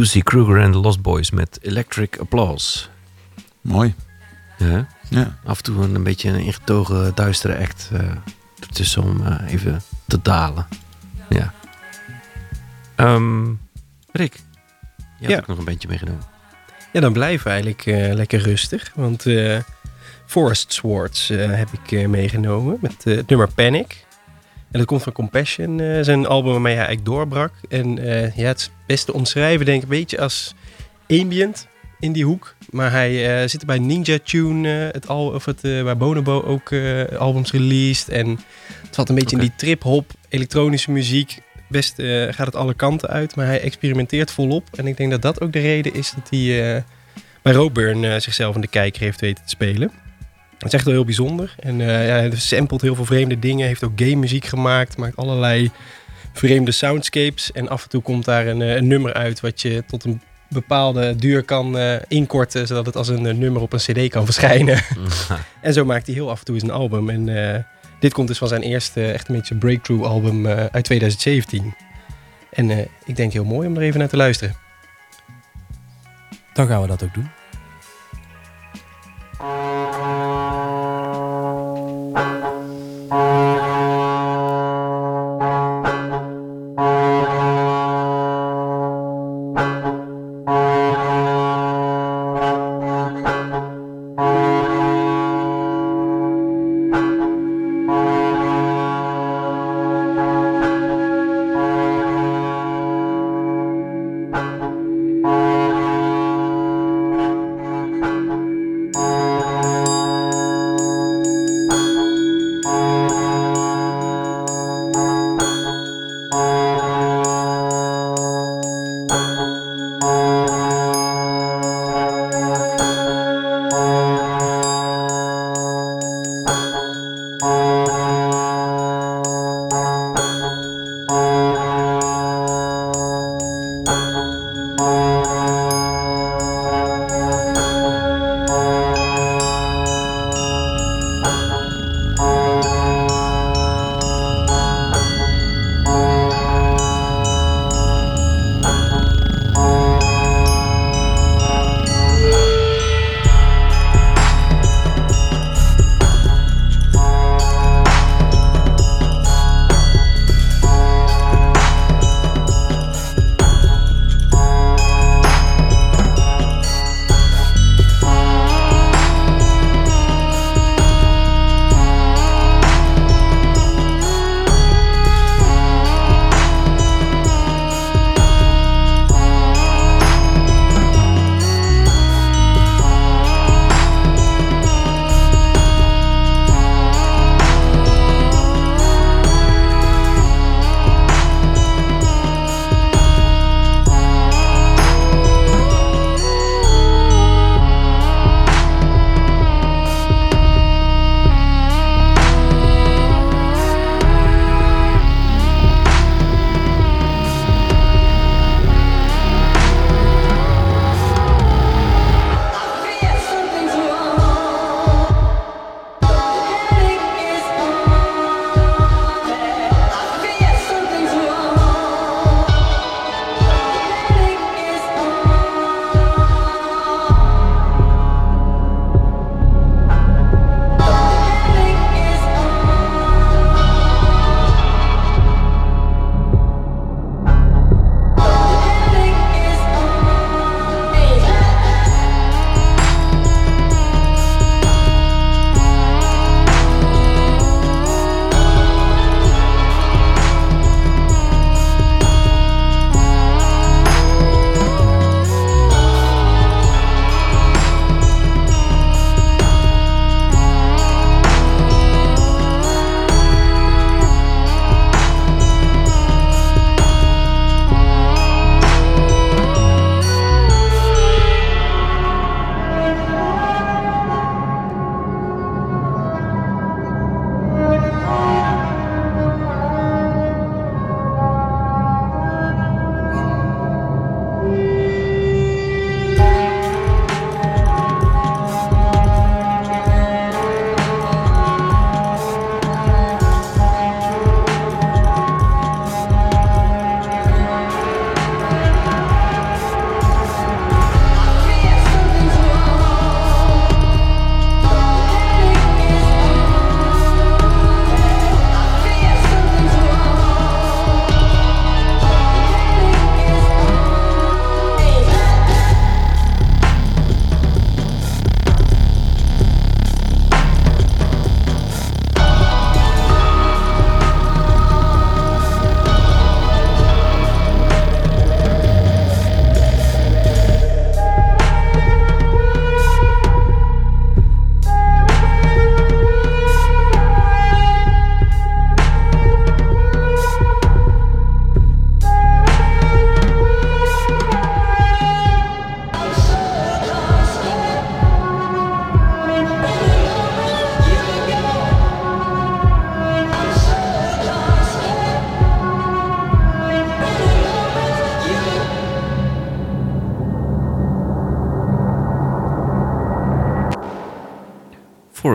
Lucy Kruger and the Lost Boys met Electric Applause. Mooi. Ja, Ja. af en toe een, beetje een ingetogen, duistere act eh ertussen om eh, even te dalen. Ja. Ehm, Rick, je Ja. ook nog een bandje meegenomen. Ja, dan blijven we eigenlijk eh, lekker rustig. Want eh, Forest Swords eh, heb ik eh, meegenomen met eh, het nummer Panic. En dat komt van Compassion, eh, zijn album waarmee hij eigenlijk doorbrak. En eh, ja, het is best te omschrijven denk ik een beetje als ambient. in die hoek. Maar hij eh, zit er bij Ninja Tune, het al, of het, waar Bonobo ook albums released. En het valt een beetje in die trip-hop, elektronische muziek. Best gaat het alle kanten uit, maar hij experimenteert volop. En ik denk dat dat ook de reden is dat hij bij Roadburn eh, zichzelf in de kijker heeft weten te spelen. Het is echt wel heel bijzonder. En eh, ja, hij samplet heel veel vreemde dingen. Heeft ook game muziek gemaakt. Maakt allerlei vreemde soundscapes. En af en toe komt daar een, eh, een nummer uit wat je tot een bepaalde duur kan eh, inkorten. Zodat het als een nummer op een cd kan verschijnen. en zo maakt hij heel af en toe eens een album. En eh, dit komt dus van zijn eerste echt een beetje breakthrough album eh, uit 2017. En eh, ik denk heel mooi om er even naar te luisteren. Dan gaan we dat ook doen.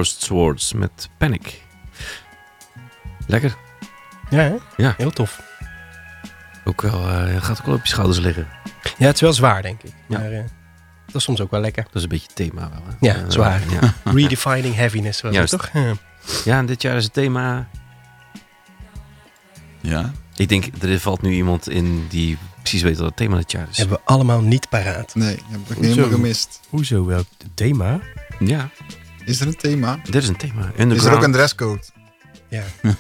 Swords met Panic. Lekker. Ja, hè? Ja. Heel tof. Ook wel, eh, gaat ook wel op je schouders liggen. Ja, het is wel zwaar, denk ik. Ja. Maar eh, dat is soms ook wel lekker. Dat is een beetje het thema wel. Hè? Ja, Eh, zwaar. Ja. Redefining heaviness, was het toch? Ja. ja, en dit jaar is het thema... Ja. Ik denk, er valt nu iemand in die precies weet wat het thema dit jaar is. Hebben we allemaal niet paraat. Nee, heb ik helemaal gemist. Hoezo welk thema? Ja, Is er een thema? dit is een thema. Is er ook een dresscode? Ja.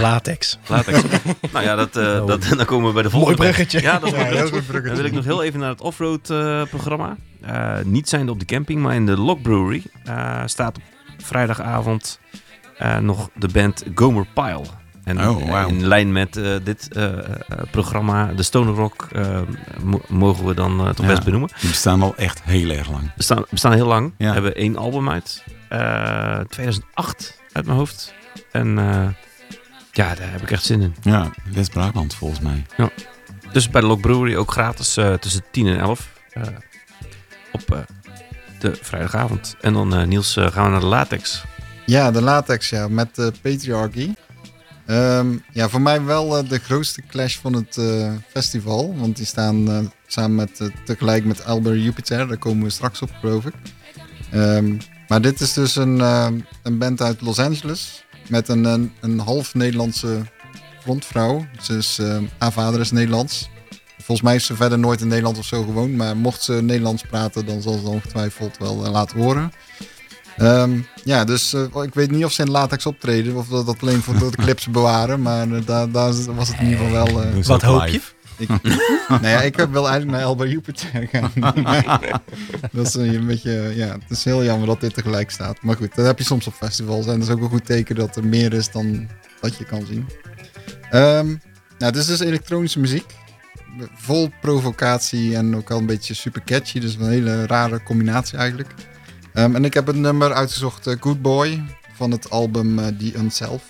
Latex. latex. nou ja, dat, eh, dat, dan komen we bij de volgende. Mooi bruggetje. Ja, dat is Ja, heel goed bruggetje. Dan wil ik nog heel even naar het offroad eh, programma. Eh, niet zijnde op de camping, maar in de Lock Brewery eh, staat op vrijdagavond eh, nog de band Gomer Pile. En Oh, eh, wauw. in lijn met eh, dit eh, programma, de Stoner Rock, mo- mogen we dan eh, toch Ja. best benoemen. Die bestaan al echt heel erg lang. We staan, we staan heel lang. Ja. We hebben één album uit. eh, 2008 uit mijn hoofd. En eh, ja, daar heb ik echt zin in. Ja, West-Brabant volgens mij. Dus bij de Lock Brewery ook gratis eh, tussen 10 en 11. eh, op eh, de vrijdagavond. En dan, eh, Niels, eh, gaan we naar de latex. Ja, de latex, ja, met de Patriarchy. Ehm, ja, voor mij wel eh, de grootste clash van het eh, festival. Want die staan eh, samen met, tegelijk met Albert Jupiter. Daar komen we straks op, geloof ik. Ehm, maar dit is dus een, eh, een band uit Los Angeles. Met een, een, half Nederlandse frontvrouw. Ze is, haar vader is Nederlands. Volgens mij is ze verder nooit in Nederland of zo gewoond. Maar mocht ze Nederlands praten, dan zal ze ongetwijfeld wel laten horen. Ehm, ja, dus eh, ik weet niet of ze in latex optreden of dat, dat alleen voor de clips bewaren. Maar eh, daar, daar was het in ieder geval wel. eh, Wat hoop je? ik, nou ja, ik wil eigenlijk naar Elba Jupiter gaan. dat is een beetje, ja, het is heel jammer dat dit tegelijk staat. Maar goed, dat heb je soms op festivals. En dat is ook een goed teken dat er meer is dan dat je kan zien. Ehm, nou, dit is dus elektronische muziek. Vol provocatie en ook al een beetje super catchy. Dus een hele rare combinatie eigenlijk. Ehm, en ik heb het nummer uitgezocht, eh, Good Boy, van het album eh, The Unself.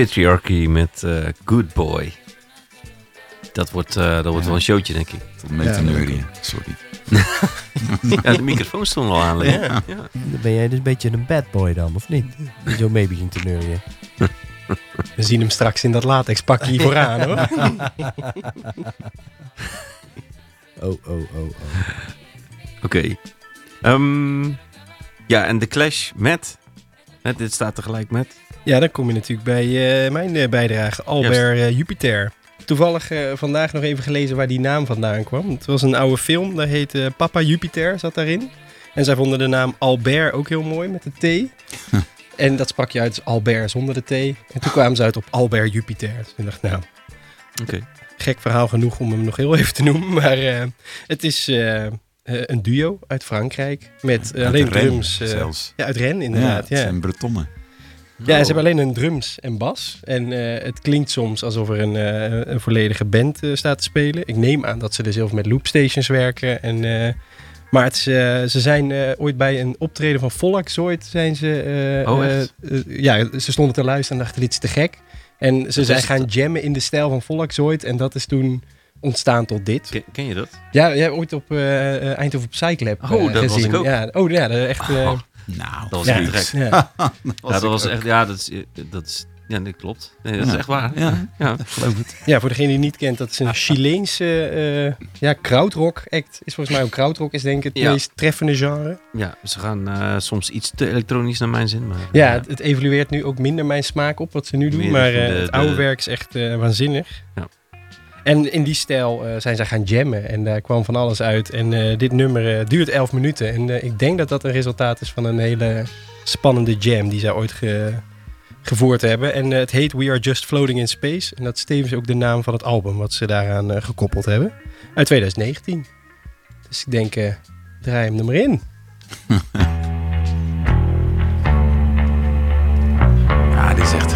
Patriarchy met eh, Good Boy. Dat wordt, eh, dat wordt Ja. wel een showtje, denk ik. Tot mee te Ja. Sorry. Ja, de microfoon stond al aan. Ja. Ja. Dan ben jij dus een beetje een bad boy dan, of niet? Die zo mee begint te neurien. We zien hem straks in dat latex pakje hier vooraan hoor. Oh, oh, oh, oh. Oké. Ehm, ja, en de clash met... Dit staat tegelijk met... Ja, dan kom je natuurlijk bij eh, mijn eh, bijdrage. Albert eh, Jupiter. Toevallig vandaag nog even gelezen waar die naam vandaan kwam. Het was een oude film, daar heette Papa Jupiter, zat daarin. En zij vonden de naam Albert ook heel mooi met de T. en dat sprak je uit als Albert zonder de T. En toen kwamen ze uit op Albert Jupiter. Dus ik dacht, nou, Oké. gek verhaal genoeg om hem nog heel even te noemen. Maar het is een duo uit Frankrijk met eh, Uit alleen Rennes drums. eh, zelfs. ja, uit Rennes Ja, inderdaad. het Ja, zijn Bretonnen. ja, Oh. ze hebben alleen een drums en bas. En eh, het klinkt soms alsof er een, eh, een volledige band eh, staat te spelen. Ik neem aan dat ze er zelf met loopstations werken. En, eh, maar het eh, ze zijn eh, ooit bij een optreden van Volksooit zijn ze... eh, Oh, eh, echt? eh, ja, ze stonden te luisteren en dachten dit is te gek. En ze zijn het. gaan jammen in de stijl van Volksooit. En dat is toen ontstaan tot dit. Ken, ken je dat? Ja, jij hebt ooit op eh, eh, Eindhoven op Cyclab Oh, eh, dat was gezien. ik ook. Ja, oh ja, de- echt... eh, Oh, Nou, dat was ja, niet gek. ja. Ja, dat was echt... Ja, dat is... Dat is ja, dat klopt. Nee, dat is echt waar. Ja. ja. geloof het. Ja, voor degene die het niet kent, dat is een Chileense eh ja, krautrock act. Is volgens mij ook krautrock is denk ik het Ja. meest treffende genre. Ja, ze gaan eh, soms iets te elektronisch naar mijn zin. Maar, Ja, het, het evolueert nu ook minder mijn smaak op wat ze nu doen. Meer maar eh, de- het oude de- werk is echt eh, waanzinnig. Ja. En in die stijl eh, zijn ze gaan jammen en daar kwam van alles uit. En eh, dit nummer eh, duurt 11 minuten. En ik denk dat dat een resultaat is van een hele spannende jam die zij ooit ge- gevoerd hebben. En het heet We Are Just Floating in Space. En dat is ook de naam van het album wat ze daaraan gekoppeld hebben. Uit 2019. Dus ik denk, draai hem er maar in. Ja, dit is echt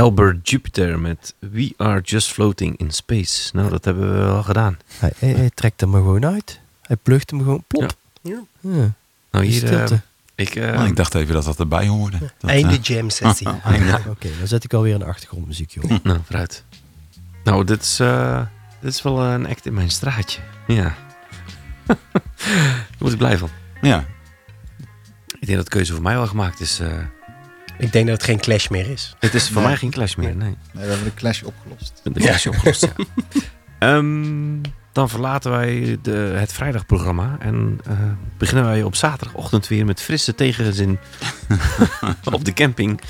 Albert Jupiter met We Are Just Floating in Space. Nou, dat hebben we wel gedaan. Hij, hij, hij trekt hem er gewoon uit. Hij plucht hem gewoon plop. Ja. Ja. Nou, hier, stilte. eh, ik, eh, Oh, ik dacht even dat dat erbij hoorde. Dat, Einde eh, jam sessie. Oké, dan zet ik alweer een achtergrondmuziek, joh. nou, vooruit. Nou, dit is, eh, dit is wel een act in mijn straatje. Ja. Daar word ik blij van. ja, Ik denk dat de keuze voor mij wel gemaakt is. Ik denk dat het geen clash meer is. het is voor Nee. mij geen clash meer, nee. Nee, we hebben de clash opgelost. De clash opgelost, ja. Ehm, dan verlaten wij de, het vrijdagprogramma en eh, beginnen wij op zaterdagochtend weer met frisse tegenzin op de camping.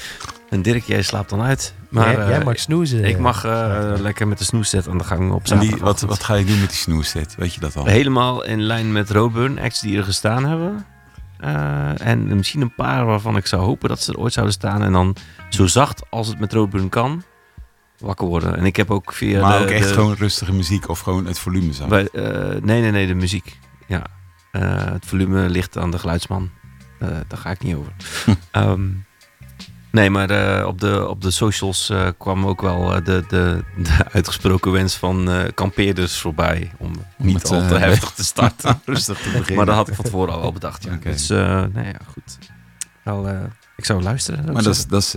En Dirk, jij slaapt dan uit. Maar jij, jij eh, mag snoezen. ik mag eh, lekker met de snoeszet aan de gang op en die, zaterdag. wat, wat ga je doen met die snoerset? Weet je dat al? Helemaal in lijn met Roadburn, acts die er gestaan hebben. Eh, en misschien een paar waarvan ik zou hopen dat ze er ooit zouden staan. En dan zo zacht als het met Roadburn kan, wakker worden. En ik heb ook via maar de, ook echt de- gewoon rustige muziek of gewoon het volume bij, eh, nee, nee, nee, de muziek. Ja. Eh, het volume ligt aan de geluidsman. Daar ga ik niet over. Ehm, nee, maar eh, op, de, op de socials eh, kwam ook wel eh, de, de, de uitgesproken wens van kampeerders voorbij. Om niet het, al te heftig te starten. Rustig te beginnen. maar dat had ik van tevoren al wel bedacht. Ja. Oké. Dus, eh nou ja, goed. Wel, ik zou luisteren. Maar dat is, dat is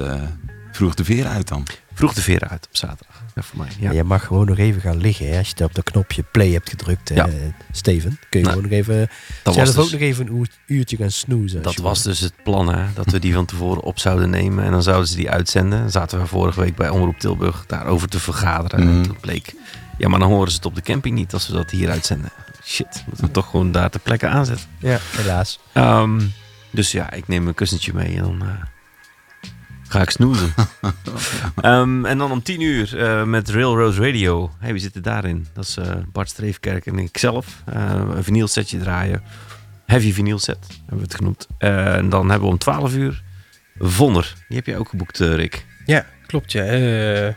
vroeg de veer uit dan. Vroeg de veren uit op zaterdag. Ja, voor mij. Ja. Je mag gewoon nog even gaan liggen. Hè. Als je op dat knopje play hebt gedrukt, eh, Ja. Steven. Kun je Nou, gewoon nog even Dat zelf was ook dus- nog even een uur- uurtje gaan snoezen. Dat was wil. dus het plan, hè? dat we die van tevoren op zouden nemen. En dan zouden ze die uitzenden. Dan zaten we vorige week bij Omroep Tilburg daarover te vergaderen. Mhm. En toen bleek, ja, maar dan horen ze het op de camping niet als we dat hier uitzenden. Shit, moeten we toch gewoon daar ter plekke aanzetten. Ja, helaas. Ehm, dus ja, ik neem een kussentje mee en dan eh, ga ik snoezen. Ehm, en dan om tien uur eh, met Railroad Radio. Hey, wie zitten daarin? Dat is eh, Bart Streefkerk en ikzelf. Eh een vinyl setje draaien. Heavy vinyl set hebben we het genoemd. Eh, en dan hebben we om 12 uur Vonner. Die heb je ook geboekt, Rick. Ja, klopt ja. Eh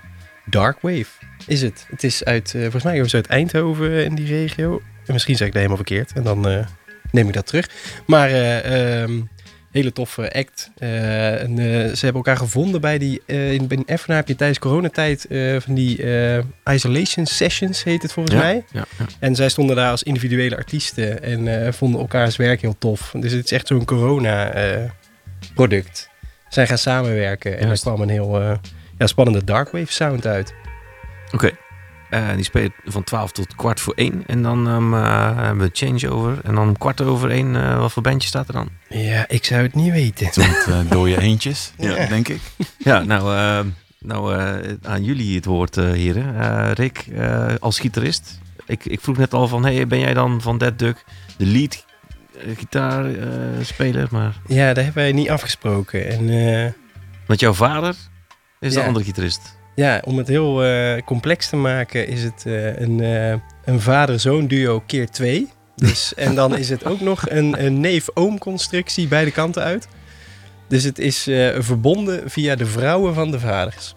Darkwave is het. Het is uit, eh, volgens mij ze uit Eindhoven in die regio. En misschien zeg ik dat helemaal verkeerd. En dan eh, neem ik dat terug. Maar eh, ehm, hele toffe act. Eh, en, eh, ze hebben elkaar gevonden bij die... eh in, in heb je tijdens coronatijd van die isolation sessions, heet het volgens Ja, mij. Ja, ja. En zij stonden daar als individuele artiesten en vonden elkaars werk heel tof. Dus het is echt zo'n corona-product. zij gaan samenwerken en er kwam een heel ja, spannende darkwave sound uit. Oké. Eh, die spelen van 12 tot kwart voor 1. En dan ehm, eh, hebben we changeover. En dan om kwart over 1, eh, wat voor bandje staat er dan? Ja, ik zou het niet weten. Met eh dode eentjes, Ja. denk ik. Ja, nou, eh, nou eh, aan jullie het woord, eh, heren. Eh, Rick, eh, als gitarist. Ik, ik vroeg net al van, hey, ben jij dan van Dead Duck de lead eh, gitaarspeler? maar Ja, daar hebben wij niet afgesproken. En eh, want jouw vader is de andere gitarist. Ja, om het heel eh, complex te maken is het eh, een, eh, een vader-zoon duo keer twee. Dus, en dan is het ook nog een, een neef-oom constructie beide kanten uit. Dus het is eh, verbonden via de vrouwen van de vaders.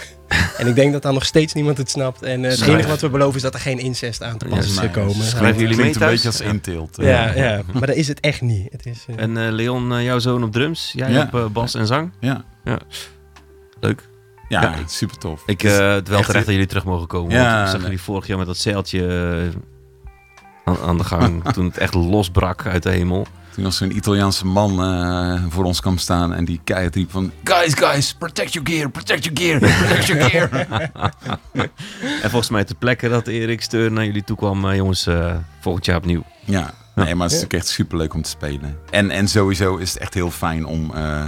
en ik denk dat dan nog steeds niemand het snapt. En eh, het enige wat we beloven is dat er geen incest aan te pas Ja, is Nee, gekomen. het Schrijven jullie mee een beetje als Ja. inteelt. Ja, ja, maar dat is het echt niet. Het is, En eh, Leon, jouw zoon op drums. Jij Ja. op eh, bas en zang. Ja, Leuk. Ja, Ja. super tof. Ik, eh, het wel echt- terecht dat jullie terug mogen komen. Ja, want ik zag jullie vorig jaar met dat zeiltje eh, aan, aan de gang. toen het echt losbrak uit de hemel. Toen was zo'n Italiaanse man eh, voor ons kwam staan en die keihard riep van... Guys, guys, protect your gear, protect your gear, protect your gear. En volgens mij ter plekke dat Erik Steur naar jullie toe kwam. eh, jongens, eh, volgend jaar opnieuw. ja, nee, maar het is natuurlijk echt super leuk om te spelen. En, en sowieso is het echt heel fijn om eh,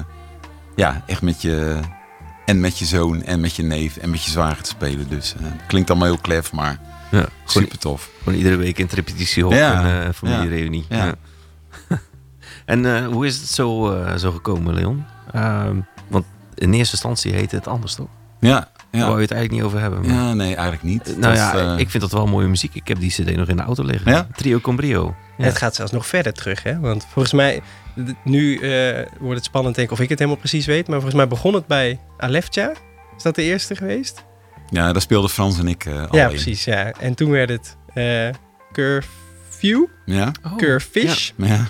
ja, echt met je... En met je zoon en met je neef en met je zwager te spelen. Dus eh, het klinkt allemaal heel klef, maar Ja, gewoon, super tof. gewoon iedere week in het repetitiehok Ja, en uh, familiereunie. ja. Ja. en eh, hoe is het zo, eh, zo gekomen, Leon? Ehm, want in eerste instantie heette het anders, toch? Ja, Daar wou ja. je het eigenlijk niet over hebben. maar- Ja, nee, eigenlijk niet. nou Dat, ja, ik vind dat wel mooie muziek. Ik heb die cd nog in de auto liggen. Ja? Trio Combrio. Ja. Het gaat zelfs nog verder terug, hè? Want volgens mij, nu eh, wordt het spannend, denk ik, of ik het helemaal precies weet. Maar volgens mij begon het bij Alefja. Is dat de eerste geweest? Ja, daar speelden Frans en ik eh al ja, in. precies, ja. En toen werd het eh Curfew, Ja, Oh, Curfish. ja.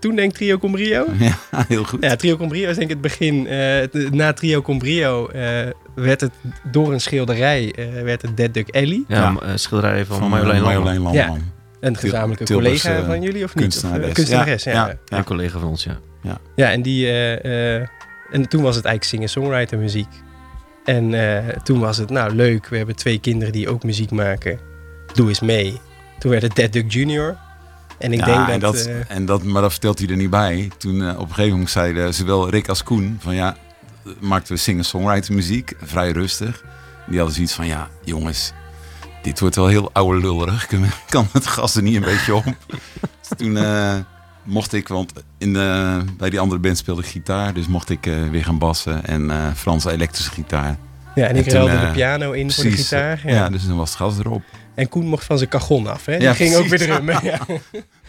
toen denk ik Trio Combrio. Ja, heel goed. Ja, Trio Combrio is denk ik het begin. Eh, na Trio Combrio eh, werd het door een schilderij eh, werd het Dead Duck Alley. Ja, Ja. eh, schilderij van, Van Marjolein Landman. Marjolein Landman. Een gezamenlijke Tilburgse, collega van jullie of niet? Of, eh, kunstenares. kunstenares, ja. Ja, ja. ja. Een collega van ons, ja. Ja, en die. eh, eh, en toen was het eigenlijk singer-songwriter muziek. En eh, toen was het, nou leuk, we hebben twee kinderen die ook muziek maken. Doe eens mee. Toen werd het Dead Duck Junior. En ik Ja, denk en dat. en dat, maar dat vertelt hij er niet bij. Toen op een gegeven moment zeiden zowel Rick als Koen van ja, maakten we singer-songwriter muziek, vrij rustig. Die hadden zoiets van ja, jongens, dit wordt wel heel oude lullerig. Kan- Kan het gas er niet een beetje op? Dus toen eh, mocht ik, want in de, bij die andere band speelde ik gitaar, dus mocht ik eh, weer gaan bassen en eh Frans elektrische gitaar. ja, en ik en toen, ruilde de piano in voor de gitaar. Ja. Ja. dus dan was het gas erop. En Koen mocht van zijn cajon af. Hè? Die Ja, ging ook weer drummen. Ja.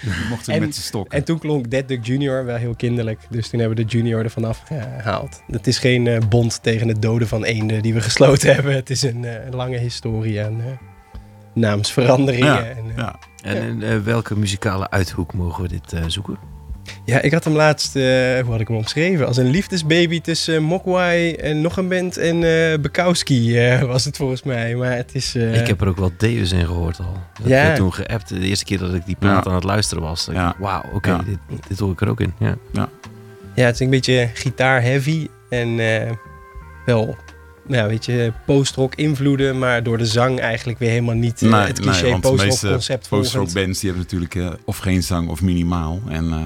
Die mochten En- met zijn stokken. En toen klonk Dead Duck Junior wel heel kinderlijk. Dus toen hebben we de junior ervan afgehaald. Het is geen eh, bond tegen het doden van eenden die we gesloten hebben. Het is een eh, lange historie aan naamsveranderingen. Ja, en, eh, ja. En in eh, welke muzikale uithoek mogen we dit eh, zoeken? Ja, ik had hem laatst, eh, hoe had ik hem omschreven? Als een liefdesbaby tussen uh, Mogwai en nog een band en eh Bukowski eh, was het volgens mij. Maar het is... eh, Ik heb er ook wel Deus in gehoord al. Dat Ja. heb ik toen geappt. De eerste keer dat ik die plaat Ja. aan het luisteren was. ik, Ja. Wauw, oké, Ja. dit, dit hoor ik er ook in. Ja. Ja, het is een beetje gitaar-heavy en eh, wel, ja, weet je, post-rock invloeden, maar door de zang eigenlijk weer helemaal niet eh, het cliché post-rock meeste concept post-rock bands die hebben natuurlijk eh, of geen zang of minimaal. En eh,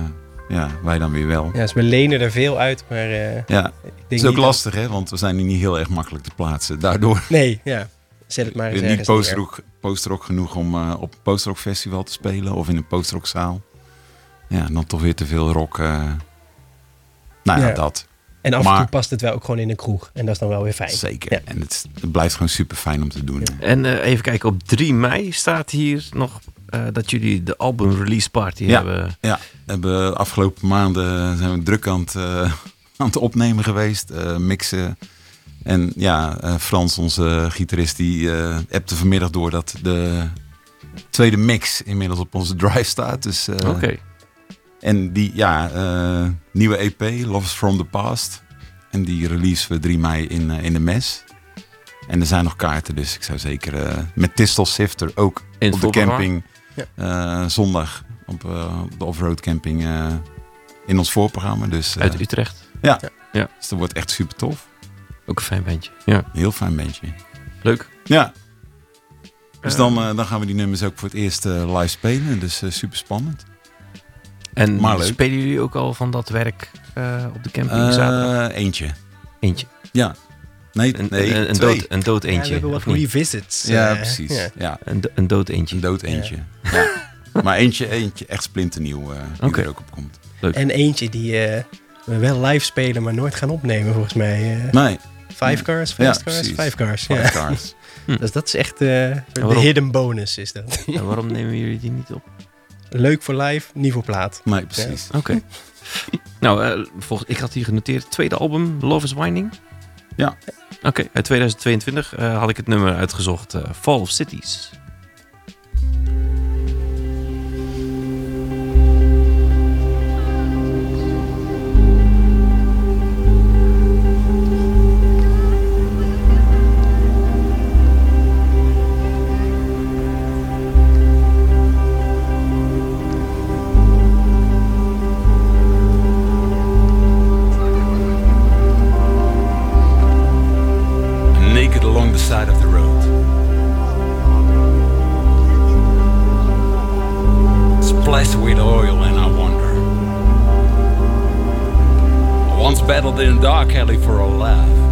ja, wij dan weer wel. Ja, dus we lenen er veel uit, maar Ja, ik het denk is ook dat- lastig hè, want we zijn hier niet heel erg makkelijk te plaatsen. Daardoor Nee, ja. Zet het maar eens niet post-rock, post-rock genoeg om op een post-rock festival te spelen of in een post-rock zaal. Ja, dan toch weer te veel rock. nou ja, Ja. dat. En af en toe past het wel ook gewoon in een kroeg. En dat is dan wel weer fijn. Zeker. Ja. En het, blijft gewoon super fijn om te doen. En eh, even kijken, op 3 mei staat hier nog eh, dat jullie de album release party Ja. hebben. We hebben de afgelopen maanden zijn we druk aan het, eh, aan het opnemen geweest, eh, mixen. En ja, eh, Frans, onze gitarist, die eh appte vanmiddag door dat de tweede mix inmiddels op onze drive staat. Dus, eh, Oké. En die, ja, eh, nieuwe EP, Love is from the Past. En die release we 3 mei in, eh, in de mes. En er zijn nog kaarten, dus ik zou zeker eh, met Tistel Sifter ook In op de camping eh, zondag op, op de off-road camping eh, in ons voorprogramma. Dus, eh, Uit Utrecht. dus dat wordt echt super tof. Ook een fijn bandje. Ja, Een heel fijn bandje. leuk. Ja. Dus dan, eh, dan gaan we die nummers ook voor het eerst live spelen. Dus super spannend. En maar leuk. spelen jullie ook al van dat werk eh, op de camping zaterdag? Eh, eentje. Eentje. Ja. Nee, Een, nee een, dood, een dood Ja, eentje. we hebben wat revisits. Ja, eh, precies. ja. Ja. Een, do- een dood eentje. Een dood eentje. Ja. maar eentje, eentje echt splinternieuw eh die Oké. er ook op komt. En eentje die eh, we wel live spelen, maar nooit gaan opnemen volgens mij. eh Nee, Five cars, Ja, fast cars, precies. five cars. Five Ja. Cars. Dus dat is echt eh, de hidden bonus is dat. En waarom nemen jullie die niet op? Leuk voor live, niet voor plaat. Nee, precies. Oké. nou, eh, volgens, ik had hier genoteerd. Tweede album, Love is Winding. Ja. Oké, uit 2022 eh, had ik het nummer uitgezocht. eh, Fall of Cities. I once battled in a dark alley for a laugh,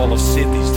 fall of cities.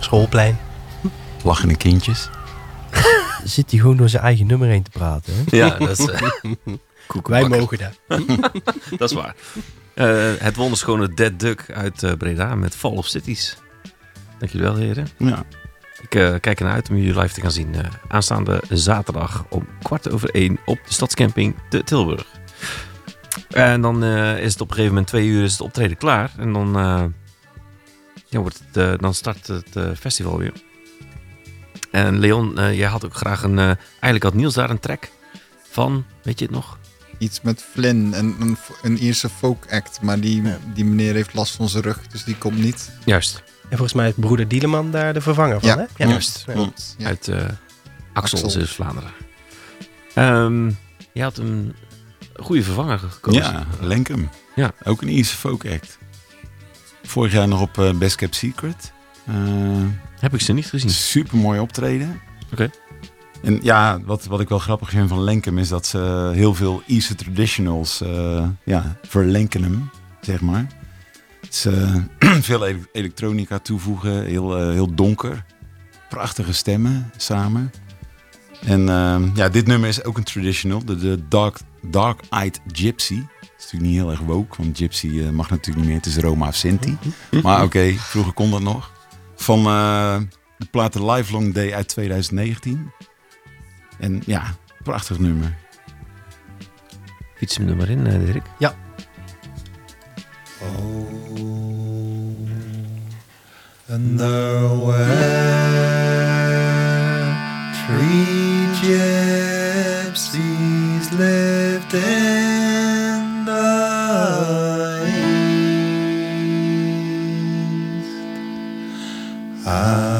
Schoolplein. lachende kindjes. Zit hij gewoon door zijn eigen nummer heen te praten. Hè? Ja, dat is, eh, Wij koekenbakker. mogen dat. dat is waar. Eh, het wonderschone Dead Duck uit eh, Breda met Fall of Cities. Dank jullie wel, heren. Ja. Ik eh, kijk ernaar uit om jullie live te gaan zien. eh, aanstaande zaterdag om kwart over één op de stadscamping te Tilburg. En dan eh, is het op een gegeven moment twee uur is het optreden klaar. En dan, eh, ja, wordt het, eh, dan start het eh, festival weer. En Leon, eh, jij had ook graag een... eigenlijk had Niels daar een track van, weet je het nog? Iets met Flynn, en een, een Ierse folk act. Maar die, die meneer heeft last van zijn rug, dus die komt niet. Juist, En volgens mij is broeder Dieleman daar de vervanger van, Ja, hè? juist. Ja. Klopt, ja. uit eh Axel, Axel. Zeeuws-Vlaanderen. Ehm je had een goede vervanger gekozen. Ja, Lenkum. Ja. Ook een Ierse folk act. Vorig jaar nog op eh, Best Kept Secret. Eh, Heb ik ze niet gezien. super mooi optreden. Oké. En ja, wat, wat ik wel grappig vind van Lenkem is dat ze heel veel Eastern traditionals eh ja, verlenken, zeg maar. Ze veel ele- elektronica toevoegen, heel, heel donker. Prachtige stemmen samen. En ehm, ja, dit nummer is ook een traditional, de, de Dark, Dark Eyed Gypsy. Dat is natuurlijk niet heel erg woke, want Gypsy eh, mag natuurlijk niet meer. Het is Roma of Sinti. Maar oké, vroeger kon dat nog. Van eh, de plaat The Lifelong Day uit 2019. En ja, prachtig nummer. Fiets hem er maar in, eh, Dirk. And there were three gypsies lived in the and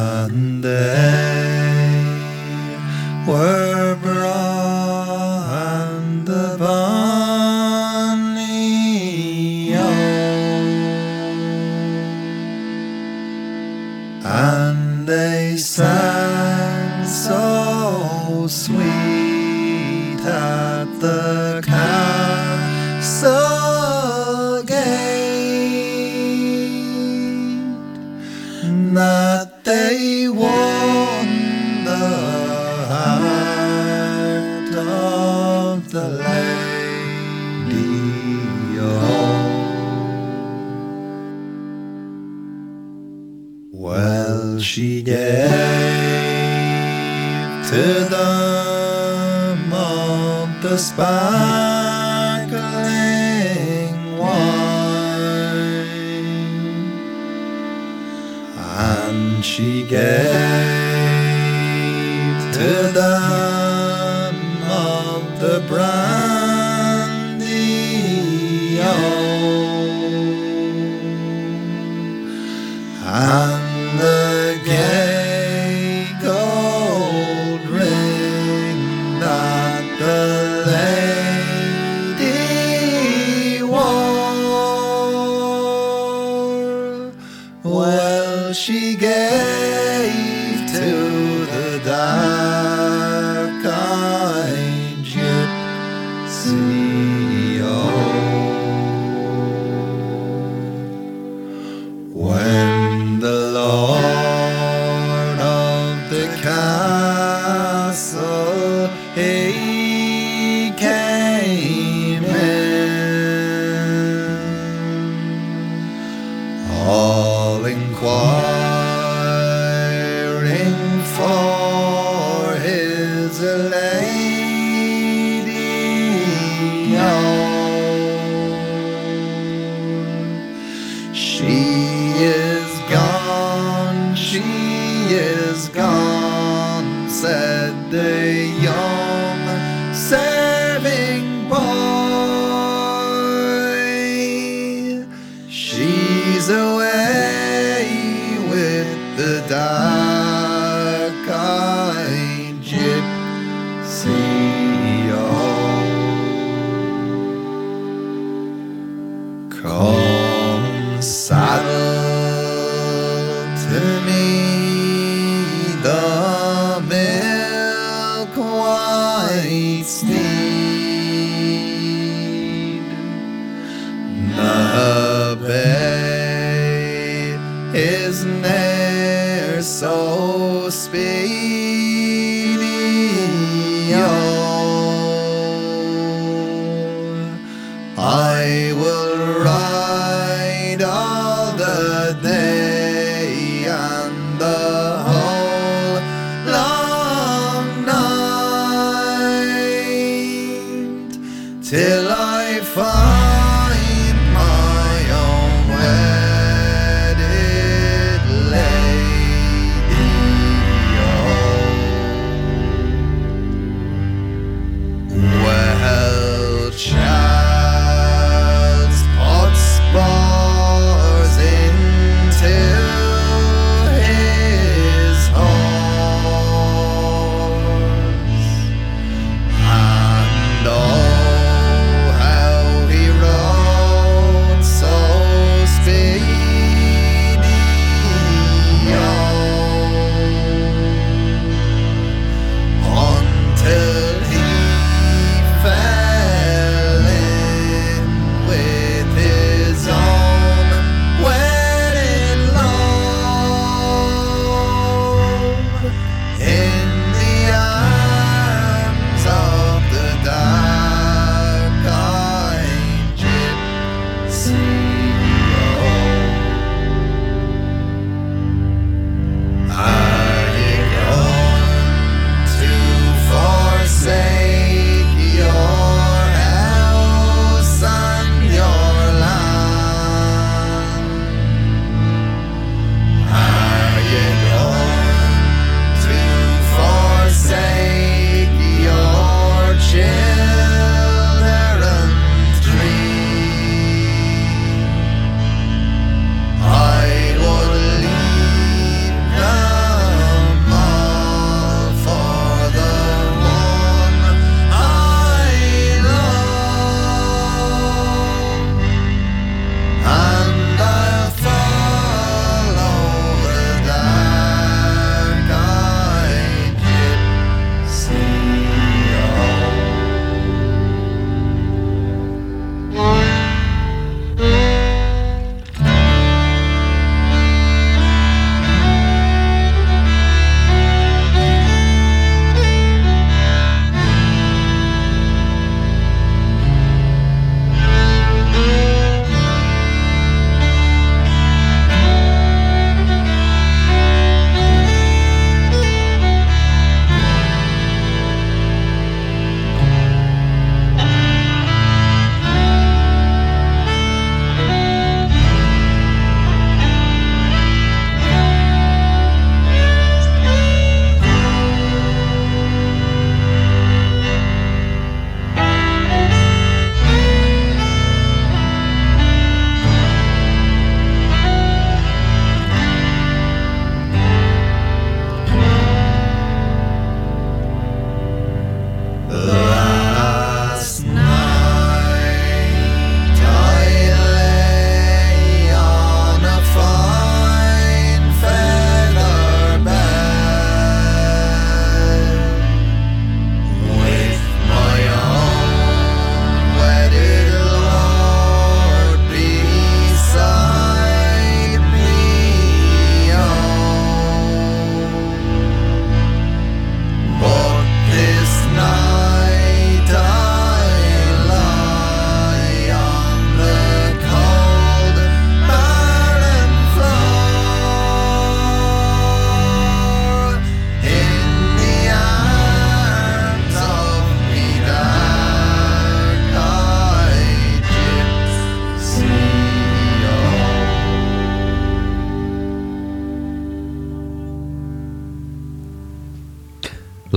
sparkling wine, and she gave to them of the brandy.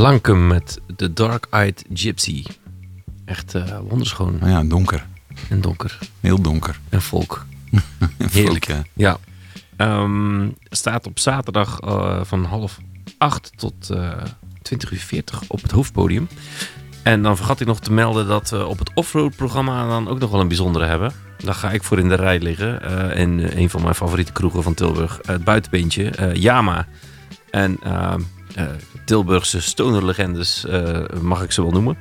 Lankum met The Dark Eyed Gypsy. Echt eh wonderschoon Nou ja, donker. en donker Heel donker. en volk. Heerlijk, ja. Ja. Ehm, staat op zaterdag eh, van half acht tot eh 20 uur 40 op het hoofdpodium. En dan vergat ik nog te melden dat we op het offroad programma dan ook nog wel een bijzondere hebben. Daar ga ik voor in de rij liggen. eh in een van mijn favoriete kroegen van Tilburg. het buitenbeentje, Yama. En ehm, eh, Tilburgse stonerlegendes eh, mag ik ze wel noemen.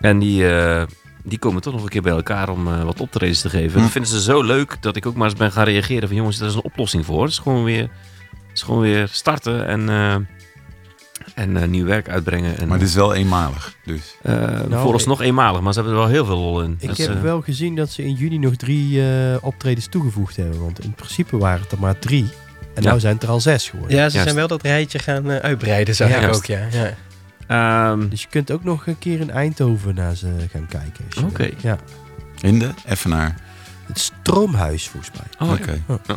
En die, eh, die komen toch nog een keer bij elkaar om eh, wat optredens te geven. Hm. Dat vinden ze zo leuk dat ik ook maar eens ben gaan reageren van jongens, daar is een oplossing voor. Het is gewoon weer, het is gewoon weer starten en, eh, en eh, nieuw werk uitbrengen. En, Maar dit is wel eenmalig. Dus. eh, vooralsnog eenmalig, maar ze hebben er wel heel veel lol in. Ik heb eh, wel gezien dat ze in juni nog drie eh, optredens toegevoegd hebben. Want in principe waren het er maar drie. En Ja. nu zijn het er al zes geworden. Ja, ze Juist. zijn wel dat rijtje gaan eh, uitbreiden, zag Ja. ik Juist. ook, ja. ja. ehm, Dus je kunt ook nog een keer in Eindhoven naar ze gaan kijken. als je Oké. Ja. In de Effenaar. Het Stroomhuis volgens mij. oh, ja. Oké.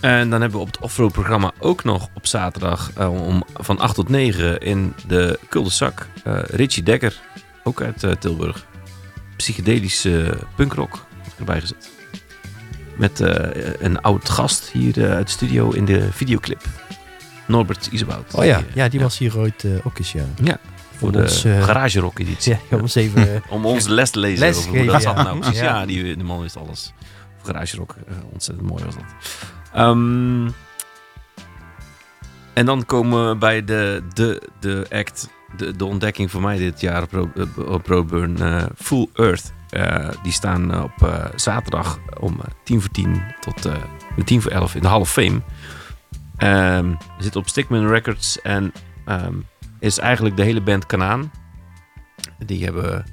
En dan hebben we op het offroad programma ook nog op zaterdag eh, om, van 8 tot 9 in de Kulderzak eh Richie Dekker, ook uit eh, Tilburg. Psychedelische punkrock heb ik erbij gezet. Met eh, een oud gast hier eh, uit de studio in de videoclip. Norbert Isebout. Oh ja, Die, eh, ja die was hier ooit ook eens, ja. voor om de ons, eh, garage rock editie. Ja, om eens even... Om ons les te lezen Les over dat geven, zat ja. nou precies. Ja, Ja. die, de man wist alles. Garage Rock, eh, ontzettend mooi was dat. Ehm, en dan komen we bij de, de, de act, de, de ontdekking voor mij dit jaar op Pro, op Full Earth. Eh, die staan op eh, zaterdag om eh, tien voor tien tot eh, tien voor elf in de Hall of Fame. Ehm zit op Stickman Records en ehm, is eigenlijk de hele band Kanaan. Die hebben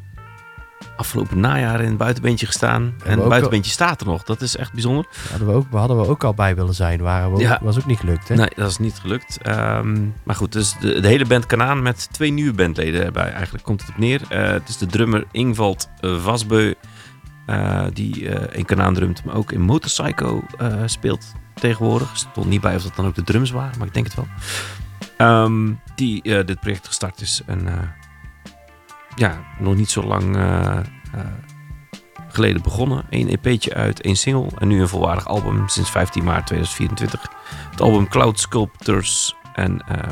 afgelopen najaar in het buitenbeentje gestaan. En het buitenbeentje staat er nog. Dat is echt bijzonder. hadden we, ook, we hadden we ook al bij willen zijn. Waren we ook, Ja. Was ook niet gelukt, hè? Nee, dat is niet gelukt. Ehm, maar goed, dus de, de hele band Kanaan met twee nieuwe bandleden erbij. Eigenlijk komt het op neer. Eh, het is de drummer Ingvald eh, Vasbeu. eh, die eh, in Kanaan drumt, maar ook in Motorpsycho eh, speelt tegenwoordig. Stond niet bij of dat dan ook de drums waren, maar ik denk het wel. Ehm, die dit project gestart is. En ja, nog niet zo lang eh, eh, geleden begonnen. Eén EP'tje uit, één single. En nu een volwaardig album sinds 15 maart 2024. Het album Cloud Sculptors. En eh,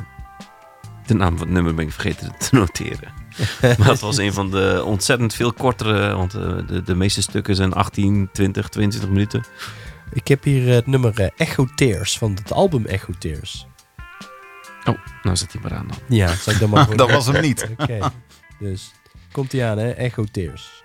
de naam van het nummer ben ik vergeten te noteren. maar het was een van de ontzettend veel kortere. Want de, de meeste stukken zijn 18, 20, 22 minuten. Ik heb hier het nummer Echo Tears van het album Echo Tears. Oh, nou zet hij maar aan dan. Ja, zal ik dan maar Dat was hem niet. Oké, dus komt hij aan, hè? Echo Tears.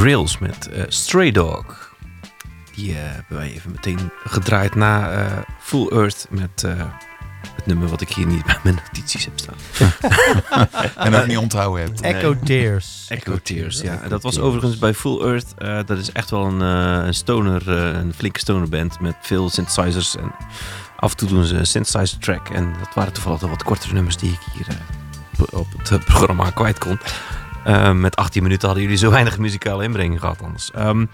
Grills met eh, Stray Dog. Die eh, hebben wij even meteen gedraaid na eh, Full Earth met eh, het nummer wat ik hier niet bij mijn notities heb staan. En ook niet onthouden hebt. Echo Tears. Echo Tears, ja. En Echo dat was overigens bij Full Earth. eh, dat is echt wel een, eh, een stoner, eh, een flinke stoner band met veel synthesizers. En af en toe doen ze een synthesizer track. En dat waren toevallig de wat kortere nummers die ik hier op het programma kwijt kon. Eh, met 18 minuten hadden jullie zo weinig muzikale inbreng gehad anders. Ehm,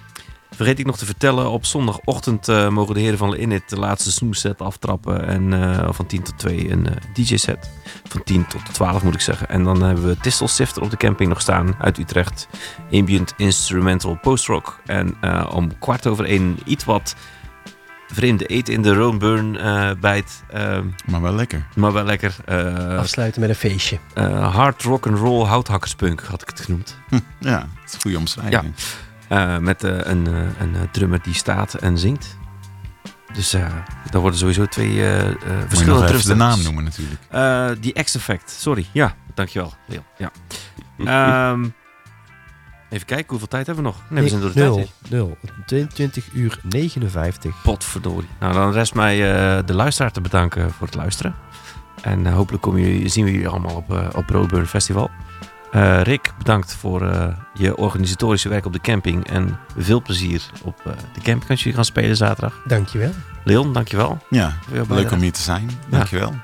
vergeet ik nog te vertellen, op zondagochtend eh, mogen de heren van Init de laatste snoeset aftrappen. En eh, van 10 tot 2 een eh, DJ-set. Van 10 tot 12 moet ik zeggen. En dan hebben we Tistel Sifter op de camping nog staan uit Utrecht. Ambient Instrumental Post-Rock. En om kwart over één iets wat vreemde eten in de Roanburn eh bijt. Ehm, Maar wel lekker. maar wel lekker. eh, Afsluiten met een feestje. eh, hard rock and roll houthakkerspunk had ik het genoemd. Ja, dat is een goede omschrijving. Eh, met eh, een, eh, een drummer die staat en zingt. Dus eh daar worden sowieso twee eh eh Moet je nog verschillende even de naam noemen natuurlijk. Eh, die X-Effect, sorry. Ja, dankjewel. Leo. Ja. Ehm, even kijken, hoeveel tijd hebben we nog? Nee, we zijn door de tijd 0, heen. 0. 22 uur 59. Potverdorie. Nou, dan rest mij eh, de luisteraar te bedanken voor het luisteren. En eh, hopelijk komen jullie, zien we jullie allemaal op, eh op Roadburn Festival. Eh, Rick, bedankt voor eh, je organisatorische werk op de camping. En veel plezier op eh, de camping als jullie gaan spelen zaterdag. Dankjewel. Leon, dankjewel. Ja, leuk om hier te zijn. Dankjewel.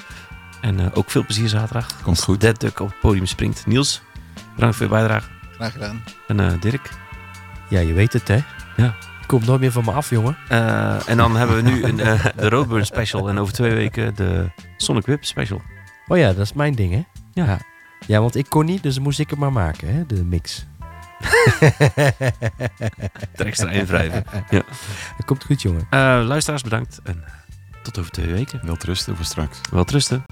En eh, ook veel plezier zaterdag. Komt goed. Dead Duck op het podium springt. Niels, bedankt voor je bijdrage. Graag gedaan. En eh, Dirk. Ja, je weet het hè. Ja. Komt nooit meer van me af, jongen. Eh, en dan hebben we nu een, eh, de Roadburn special. En over twee weken de Sonic Whip special. Oh ja, dat is mijn ding hè. Ja. Ja, want ik kon niet, dus moest ik het maar maken hè, de mix. Er extra invrijven. Ja. Dat komt goed, jongen. Eh, luisteraars, bedankt. En tot over twee weken. Wel rusten voor straks. Wel trusten.